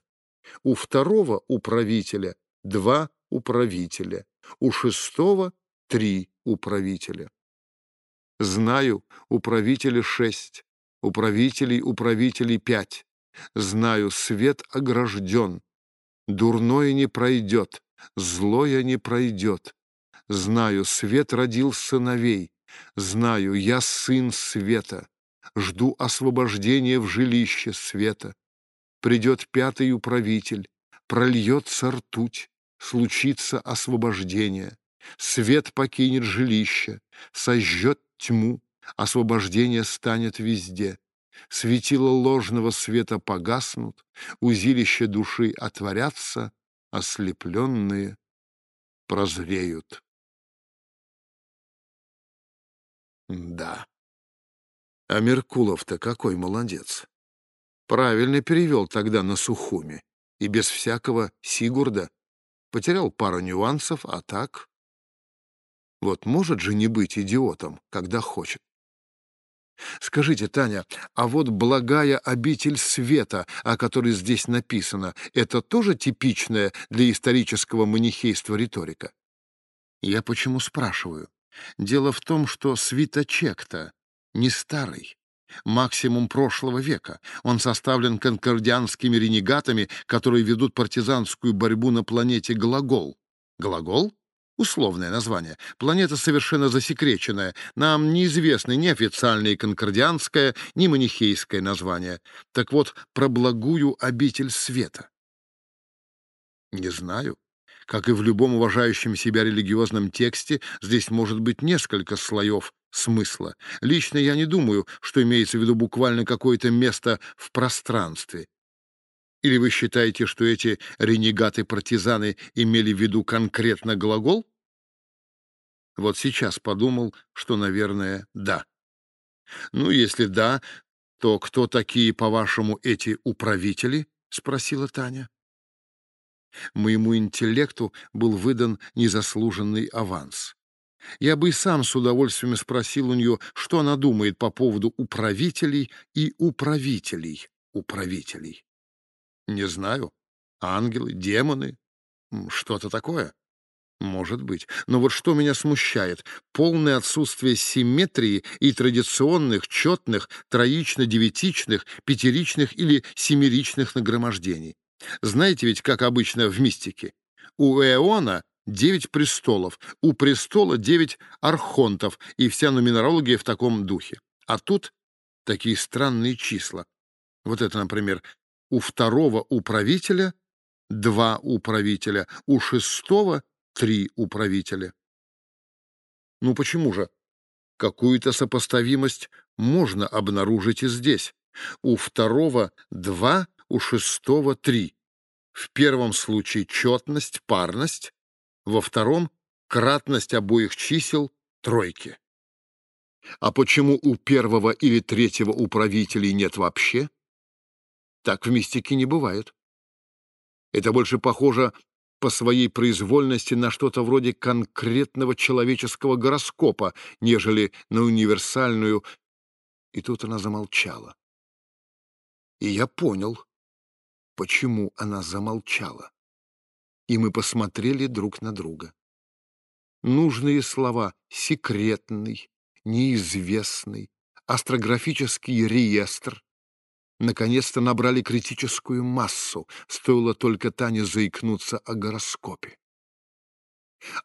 У второго управителя два управителя. У шестого — три управителя. Знаю, управителя шесть, управителей управителей пять. Знаю, свет огражден. Дурное не пройдет, злое не пройдет. Знаю, свет родил сыновей. Знаю, я сын света. Жду освобождения в жилище света. Придет пятый управитель, прольется ртуть, случится освобождение. Свет покинет жилище, сожжет тьму, освобождение станет везде. Светила ложного света погаснут, узилища души отворятся, ослепленные прозреют. Да. А Меркулов-то какой молодец. Правильно перевел тогда на Сухуми. И без всякого Сигурда. Потерял пару нюансов, а так... Вот может же не быть идиотом, когда хочет. Скажите, Таня, а вот благая обитель света, о которой здесь написано, это тоже типичная для исторического манихейства риторика? Я почему спрашиваю? Дело в том, что свиточек-то не старый, максимум прошлого века. Он составлен конкордианскими ренегатами, которые ведут партизанскую борьбу на планете Глагол. Глагол? Условное название. Планета совершенно засекреченная. Нам неизвестны ни официальное конкордианское, ни манихейское название. Так вот, про благую обитель света. Не знаю. Как и в любом уважающем себя религиозном тексте, здесь может быть несколько слоев смысла. Лично я не думаю, что имеется в виду буквально какое-то место в пространстве. Или вы считаете, что эти ренегаты-партизаны имели в виду конкретно глагол? Вот сейчас подумал, что, наверное, да. Ну, если да, то кто такие, по-вашему, эти управители? — спросила Таня. Моему интеллекту был выдан незаслуженный аванс. Я бы и сам с удовольствием спросил у нее, что она думает по поводу управителей и управителей управителей. Не знаю. Ангелы, демоны, что-то такое. Может быть. Но вот что меня смущает — полное отсутствие симметрии и традиционных, четных, троично-девятичных, пятеричных или семеричных нагромождений. Знаете ведь, как обычно в мистике? У Эона девять престолов, у престола девять архонтов, и вся нумерология в таком духе. А тут такие странные числа. Вот это, например, у второго управителя два управителя, у шестого три управителя. Ну почему же? Какую-то сопоставимость можно обнаружить и здесь. У второго два, у шестого три. В первом случае четность, парность, во втором — кратность обоих чисел тройки. А почему у первого или третьего управителей нет вообще? Так в мистике не бывает. Это больше похоже по своей произвольности на что-то вроде конкретного человеческого гороскопа, нежели на универсальную... И тут она замолчала. И я понял, почему она замолчала. И мы посмотрели друг на друга. Нужные слова «секретный», «неизвестный», «астрографический реестр» наконец-то набрали критическую массу, стоило только Тане заикнуться о гороскопе.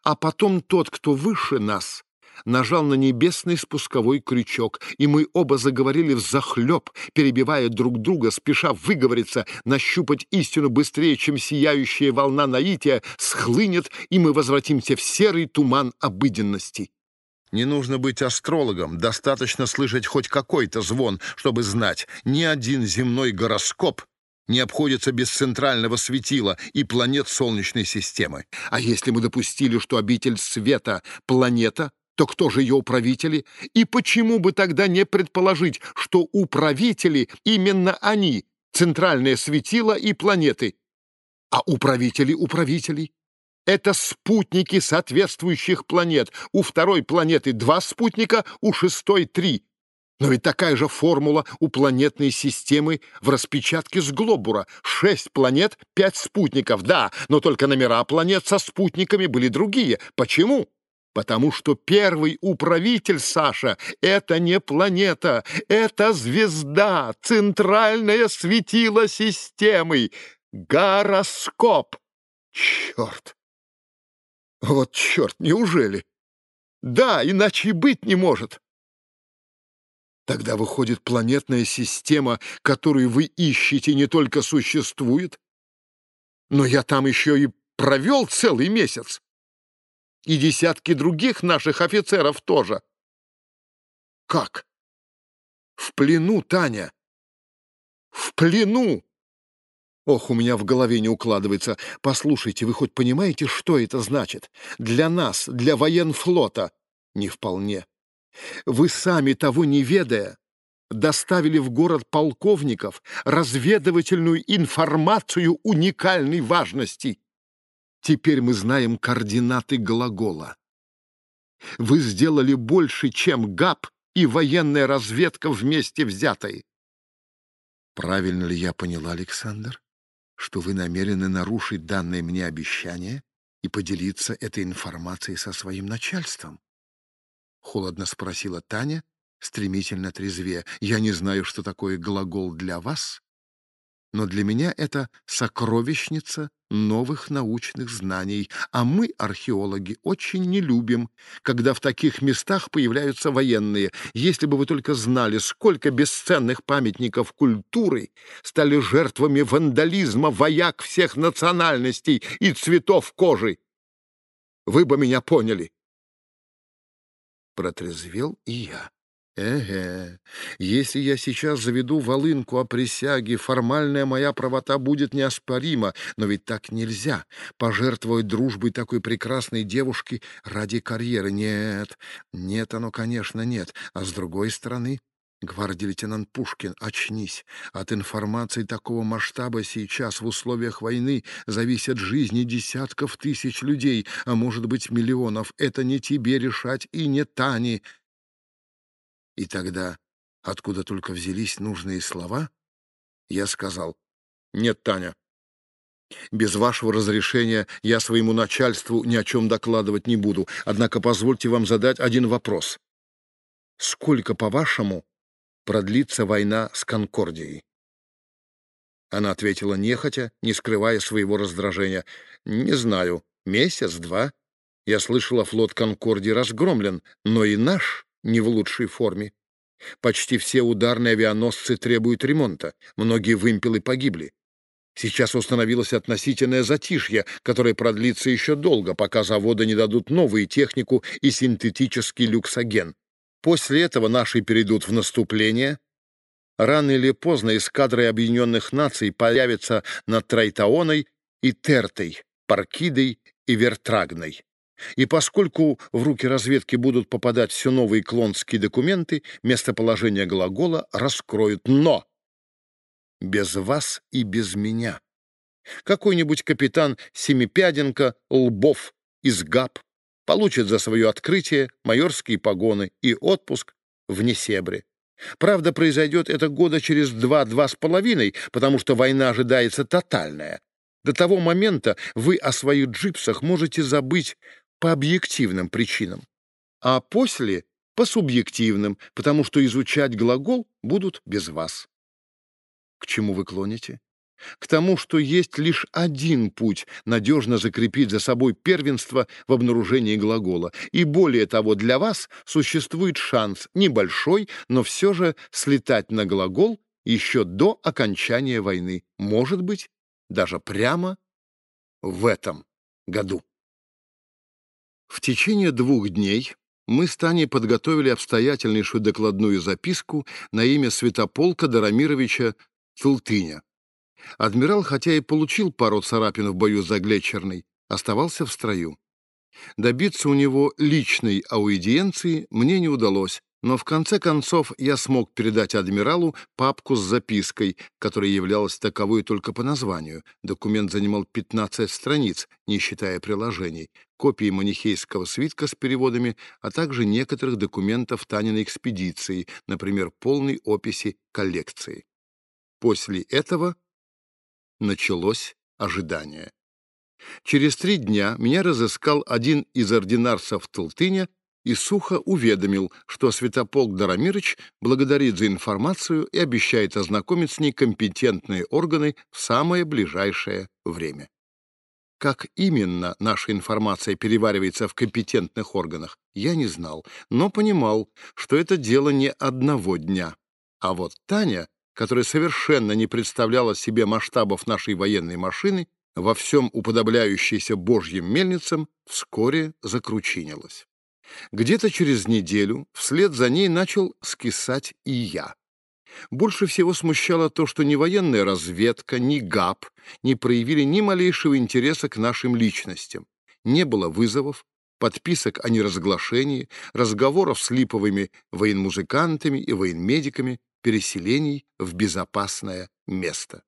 А потом тот, кто выше нас, нажал на небесный спусковой крючок, и мы оба заговорили взахлеб, перебивая друг друга, спеша выговориться, нащупать истину быстрее, чем сияющая волна наития схлынет, и мы возвратимся в серый туман обыденности. Не нужно быть астрологом, достаточно слышать хоть какой-то звон, чтобы знать, ни один земной гороскоп не обходится без центрального светила и планет Солнечной системы. А если мы допустили, что обитель света — планета, то кто же ее управители? И почему бы тогда не предположить, что управители именно они, центральное светило и планеты? А управители управителей? Это спутники соответствующих планет. У второй планеты два спутника, у шестой три. Но ведь такая же формула у планетной системы в распечатке с глобура. Шесть планет, пять спутников. Да, но только номера планет со спутниками были другие. Почему? Потому что первый управитель, Саша, это не планета, это звезда, центральное светило системы, гороскоп. Черт! Вот черт, неужели? Да, иначе и быть не может. Тогда, выходит, планетная система, которую вы ищете, не только существует, но я там еще и провел целый месяц. И десятки других наших офицеров тоже. Как? В плену, Таня. В плену. Ох, у меня в голове не укладывается. Послушайте, вы хоть понимаете, что это значит? Для нас, для военфлота? Не вполне. Вы сами, того не ведая, доставили в город полковников разведывательную информацию уникальной важности. Теперь мы знаем координаты глагола. Вы сделали больше, чем ГАП и военная разведка вместе взятые. Правильно ли я поняла, Александр? что вы намерены нарушить данное мне обещание и поделиться этой информацией со своим начальством? Холодно спросила Таня, стремительно трезвее. Я не знаю, что такое глагол для вас, но для меня это сокровищница новых научных знаний, а мы, археологи, очень не любим, когда в таких местах появляются военные. Если бы вы только знали, сколько бесценных памятников культуры стали жертвами вандализма вояк всех национальностей и цветов кожи, вы бы меня поняли. Протрезвел и я. Эге, если я сейчас заведу волынку о присяге, формальная моя правота будет неоспорима, но ведь так нельзя. Пожертвовать дружбой такой прекрасной девушки ради карьеры. Нет, нет, оно, конечно, нет. А с другой стороны, гвардии лейтенант Пушкин, очнись. От информации такого масштаба сейчас в условиях войны зависят жизни десятков тысяч людей, а может быть миллионов. Это не тебе решать и не Тане. И тогда, откуда только взялись нужные слова, я сказал, «Нет, Таня, без вашего разрешения я своему начальству ни о чем докладывать не буду, однако позвольте вам задать один вопрос. Сколько, по-вашему, продлится война с Конкордией?» Она ответила нехотя, не скрывая своего раздражения. «Не знаю. Месяц, два. Я слышала, флот Конкордии разгромлен, но и наш не в лучшей форме. Почти все ударные авианосцы требуют ремонта, многие вымпелы погибли. Сейчас установилось относительное затишье, которое продлится еще долго, пока заводы не дадут новую технику и синтетический люксоген. После этого наши перейдут в наступление. Рано или поздно эскадры Объединенных Наций появятся над Трайтаоной и Тертой, Паркидой и Вертрагной. И поскольку в руки разведки будут попадать все новые клонские документы, местоположение глагола раскроют. Но без вас и без меня. Какой-нибудь капитан Семипяденко, Лбов из ГАП получит за свое открытие майорские погоны и отпуск в Несебре. Правда, произойдет это года через два-два с половиной, потому что война ожидается тотальная. До того момента вы о своих джипсах можете забыть по объективным причинам, а после — по субъективным, потому что изучать глагол будут без вас. К чему вы клоните? К тому, что есть лишь один путь надежно закрепить за собой первенство в обнаружении глагола. И более того, для вас существует шанс, небольшой, но все же слетать на глагол еще до окончания войны. Может быть, даже прямо в этом году. В течение двух дней мы с Таней подготовили обстоятельнейшую докладную записку на имя Святополка Дарамировича Тултыня. Адмирал, хотя и получил пару царапин в бою за Глетчерной, оставался в строю. Добиться у него личной аудиенции мне не удалось, но в конце концов я смог передать адмиралу папку с запиской, которая являлась таковой только по названию. Документ занимал 15 страниц, не считая приложений, копии манихейского свитка с переводами, а также некоторых документов Таниной экспедиции, например, полной описи коллекции. После этого началось ожидание. Через три дня меня разыскал один из ординарцев Толтыня и сухо уведомил, что Святополк Дарамирыч благодарит за информацию и обещает ознакомить с ней компетентные органы в самое ближайшее время. Как именно наша информация переваривается в компетентных органах, я не знал, но понимал, что это дело не одного дня. А вот Таня, которая совершенно не представляла себе масштабов нашей военной машины, во всем уподобляющейся божьим мельницам, вскоре закручинилась. Где-то через неделю вслед за ней начал скисать и я. Больше всего смущало то, что ни военная разведка, ни ГАП не проявили ни малейшего интереса к нашим личностям. Не было вызовов, подписок о неразглашении, разговоров с липовыми военмузыкантами и военмедиками, переселений в безопасное место.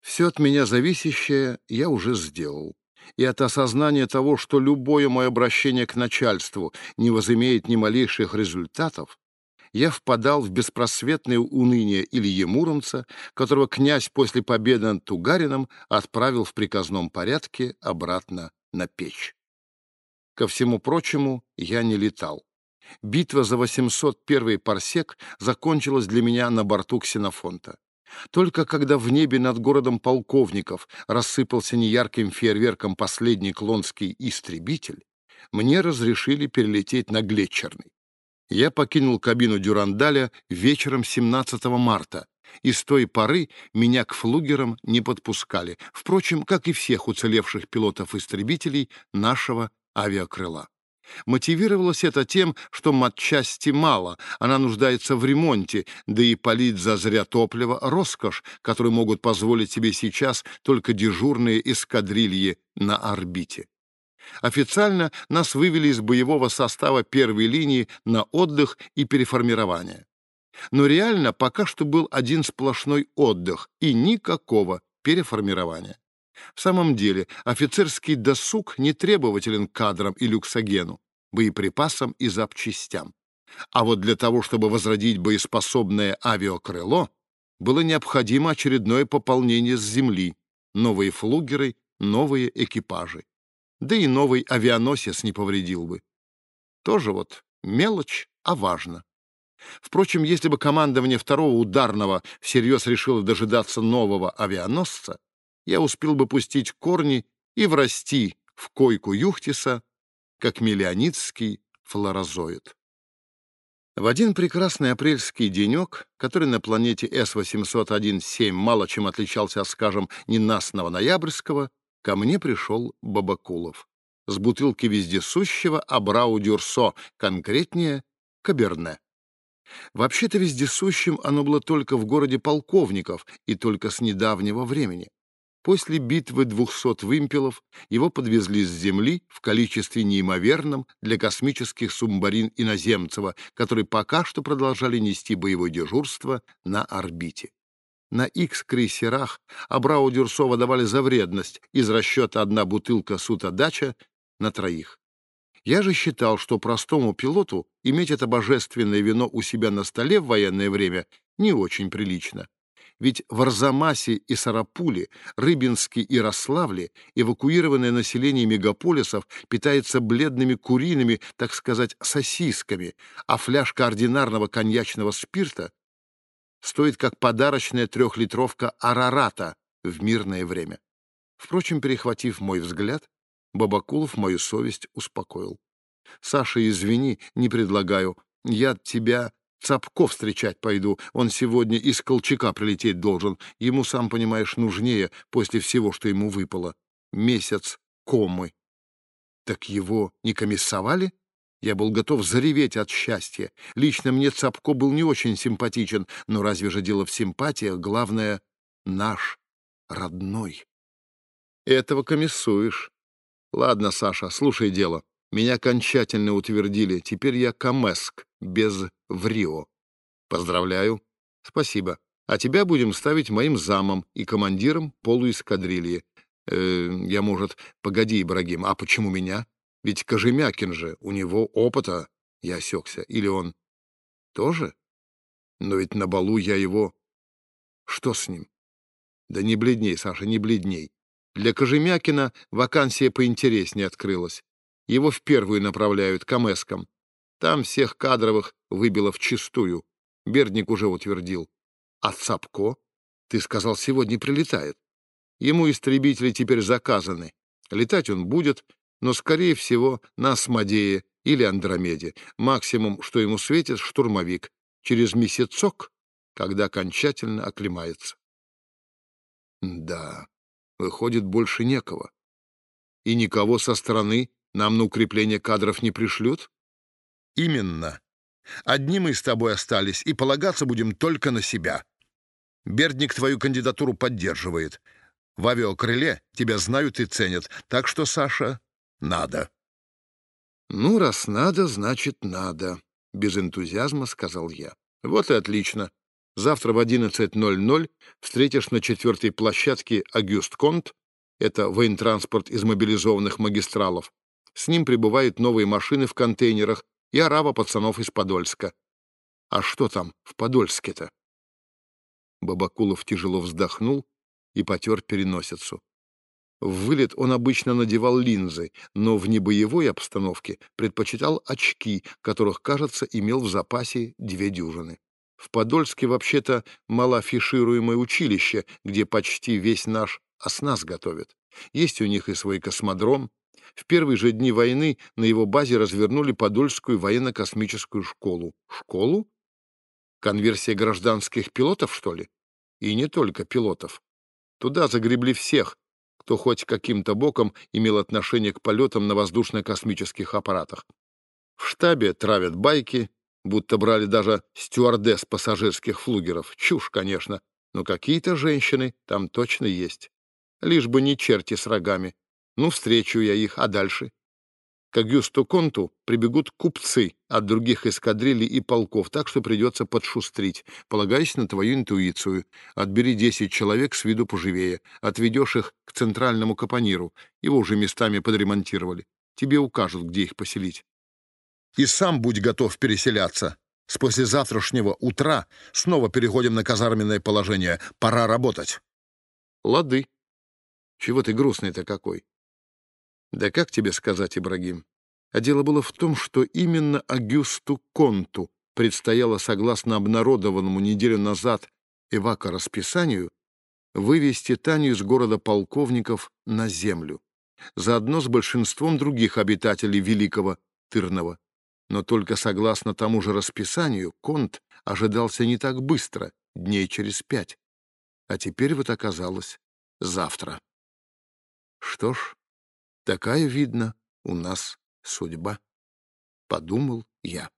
Все от меня зависящее я уже сделал и от осознания того, что любое мое обращение к начальству не возымеет ни малейших результатов, я впадал в беспросветное уныние Ильи Муромца, которого князь после победы над Тугарином отправил в приказном порядке обратно на печь. Ко всему прочему, я не летал. Битва за 801 парсек закончилась для меня на борту ксенофонта. Только когда в небе над городом полковников рассыпался неярким фейерверком последний клонский истребитель, мне разрешили перелететь на Глетчерный. Я покинул кабину Дюрандаля вечером 17 марта, и с той поры меня к флугерам не подпускали, впрочем, как и всех уцелевших пилотов-истребителей нашего авиакрыла. Мотивировалось это тем, что матчасти мало, она нуждается в ремонте, да и полить зазря топливо — роскошь, которую могут позволить себе сейчас только дежурные эскадрильи на орбите. Официально нас вывели из боевого состава первой линии на отдых и переформирование. Но реально пока что был один сплошной отдых и никакого переформирования. В самом деле, офицерский досуг не требователен кадрам и люксогену, боеприпасам и запчастям. А вот для того, чтобы возродить боеспособное авиакрыло, было необходимо очередное пополнение с земли, новые флугеры, новые экипажи. Да и новый авианосец не повредил бы. Тоже вот мелочь, а важно. Впрочем, если бы командование второго ударного всерьез решило дожидаться нового авианосца, я успел бы пустить корни и врасти в койку Юхтиса, как миллионитский флорозоид. В один прекрасный апрельский денек, который на планете С-801-7 мало чем отличался от, скажем, ненастного ноябрьского, ко мне пришел Бабакулов с бутылки вездесущего Абрау Дюрсо, конкретнее — Каберне. Вообще-то вездесущим оно было только в городе полковников и только с недавнего времени. После битвы двухсот вымпелов его подвезли с Земли в количестве неимоверном для космических субмарин Иноземцева, которые пока что продолжали нести боевое дежурство на орбите. На Х-крейсерах Абрау Дюрсова давали за вредность из расчета одна бутылка сута-дача на троих. Я же считал, что простому пилоту иметь это божественное вино у себя на столе в военное время не очень прилично. Ведь в Арзамасе и Сарапуле, Рыбинске и Рославле эвакуированное население мегаполисов питается бледными куриными, так сказать, сосисками, а фляжка ординарного коньячного спирта стоит как подарочная трехлитровка арарата в мирное время. Впрочем, перехватив мой взгляд, Бабакулов мою совесть успокоил. «Саша, извини, не предлагаю. Я тебя Цапко встречать пойду. Он сегодня из Колчака прилететь должен. Ему, сам понимаешь, нужнее после всего, что ему выпало. Месяц комы. Так его не комиссовали? Я был готов зареветь от счастья. Лично мне Цапко был не очень симпатичен, но разве же дело в симпатиях? Главное — наш родной. Этого комиссуешь. Ладно, Саша, слушай дело. Меня окончательно утвердили. Теперь я Камеск, без Врио. Поздравляю. Спасибо. А тебя будем ставить моим замом и командиром полуэскадрильи. Э, я, может... Погоди, Ибрагим, а почему меня? Ведь Кожемякин же, у него опыта. Я осекся. Или он тоже? Но ведь на балу я его... Что с ним? Да не бледней, Саша, не бледней. Для Кожемякина вакансия поинтереснее открылась. Его в первую направляют, к Амескам. Там всех кадровых выбило в чистую. Бердник уже утвердил. А Цапко? Ты сказал, сегодня прилетает. Ему истребители теперь заказаны. Летать он будет, но, скорее всего, на Асмодее или Андромеде. Максимум, что ему светит, штурмовик. Через месяцок, когда окончательно оклемается. Да, выходит, больше некого. И никого со стороны нам на укрепление кадров не пришлют? Именно. Одни мы с тобой остались, и полагаться будем только на себя. Бердник твою кандидатуру поддерживает. В авиакрыле тебя знают и ценят, так что, Саша, надо. Ну, раз надо, значит, надо, без энтузиазма сказал я. Вот и отлично. Завтра в 11.00 встретишь на четвертой площадке Агюст Конт, это воентранспорт из мобилизованных магистралов, с ним прибывают новые машины в контейнерах и арава пацанов из Подольска. А что там в Подольске-то? Бабакулов тяжело вздохнул и потер переносицу. В вылет он обычно надевал линзы, но в небоевой обстановке предпочитал очки, которых, кажется, имел в запасе две дюжины. В Подольске вообще-то малоафишируемое училище, где почти весь наш оснас готовят. Есть у них и свой космодром. В первые же дни войны на его базе развернули Подольскую военно-космическую школу. Школу? Конверсия гражданских пилотов, что ли? И не только пилотов. Туда загребли всех, кто хоть каким-то боком имел отношение к полетам на воздушно-космических аппаратах. В штабе травят байки, будто брали даже стюардесс пассажирских флугеров. Чушь, конечно, но какие-то женщины там точно есть. Лишь бы не черти с рогами. Ну, встречу я их, а дальше? К Агюсту Конту прибегут купцы от других эскадрилей и полков, так что придется подшустрить. Полагаясь на твою интуицию, отбери десять человек с виду поживее, отведешь их к центральному капониру, его уже местами подремонтировали. Тебе укажут, где их поселить. И сам будь готов переселяться. С послезавтрашнего утра снова переходим на казарменное положение. Пора работать. Лады. Чего ты грустный-то какой? Да как тебе сказать, Ибрагим? А дело было в том, что именно Агюсту Конту предстояло, согласно обнародованному неделю назад эвако-расписанию, вывести Таню из города полковников на землю, заодно с большинством других обитателей Великого Тырного. Но только согласно тому же расписанию Конт ожидался не так быстро, дней через пять. А теперь вот оказалось завтра. Что ж, такая, видно, у нас судьба, — подумал я.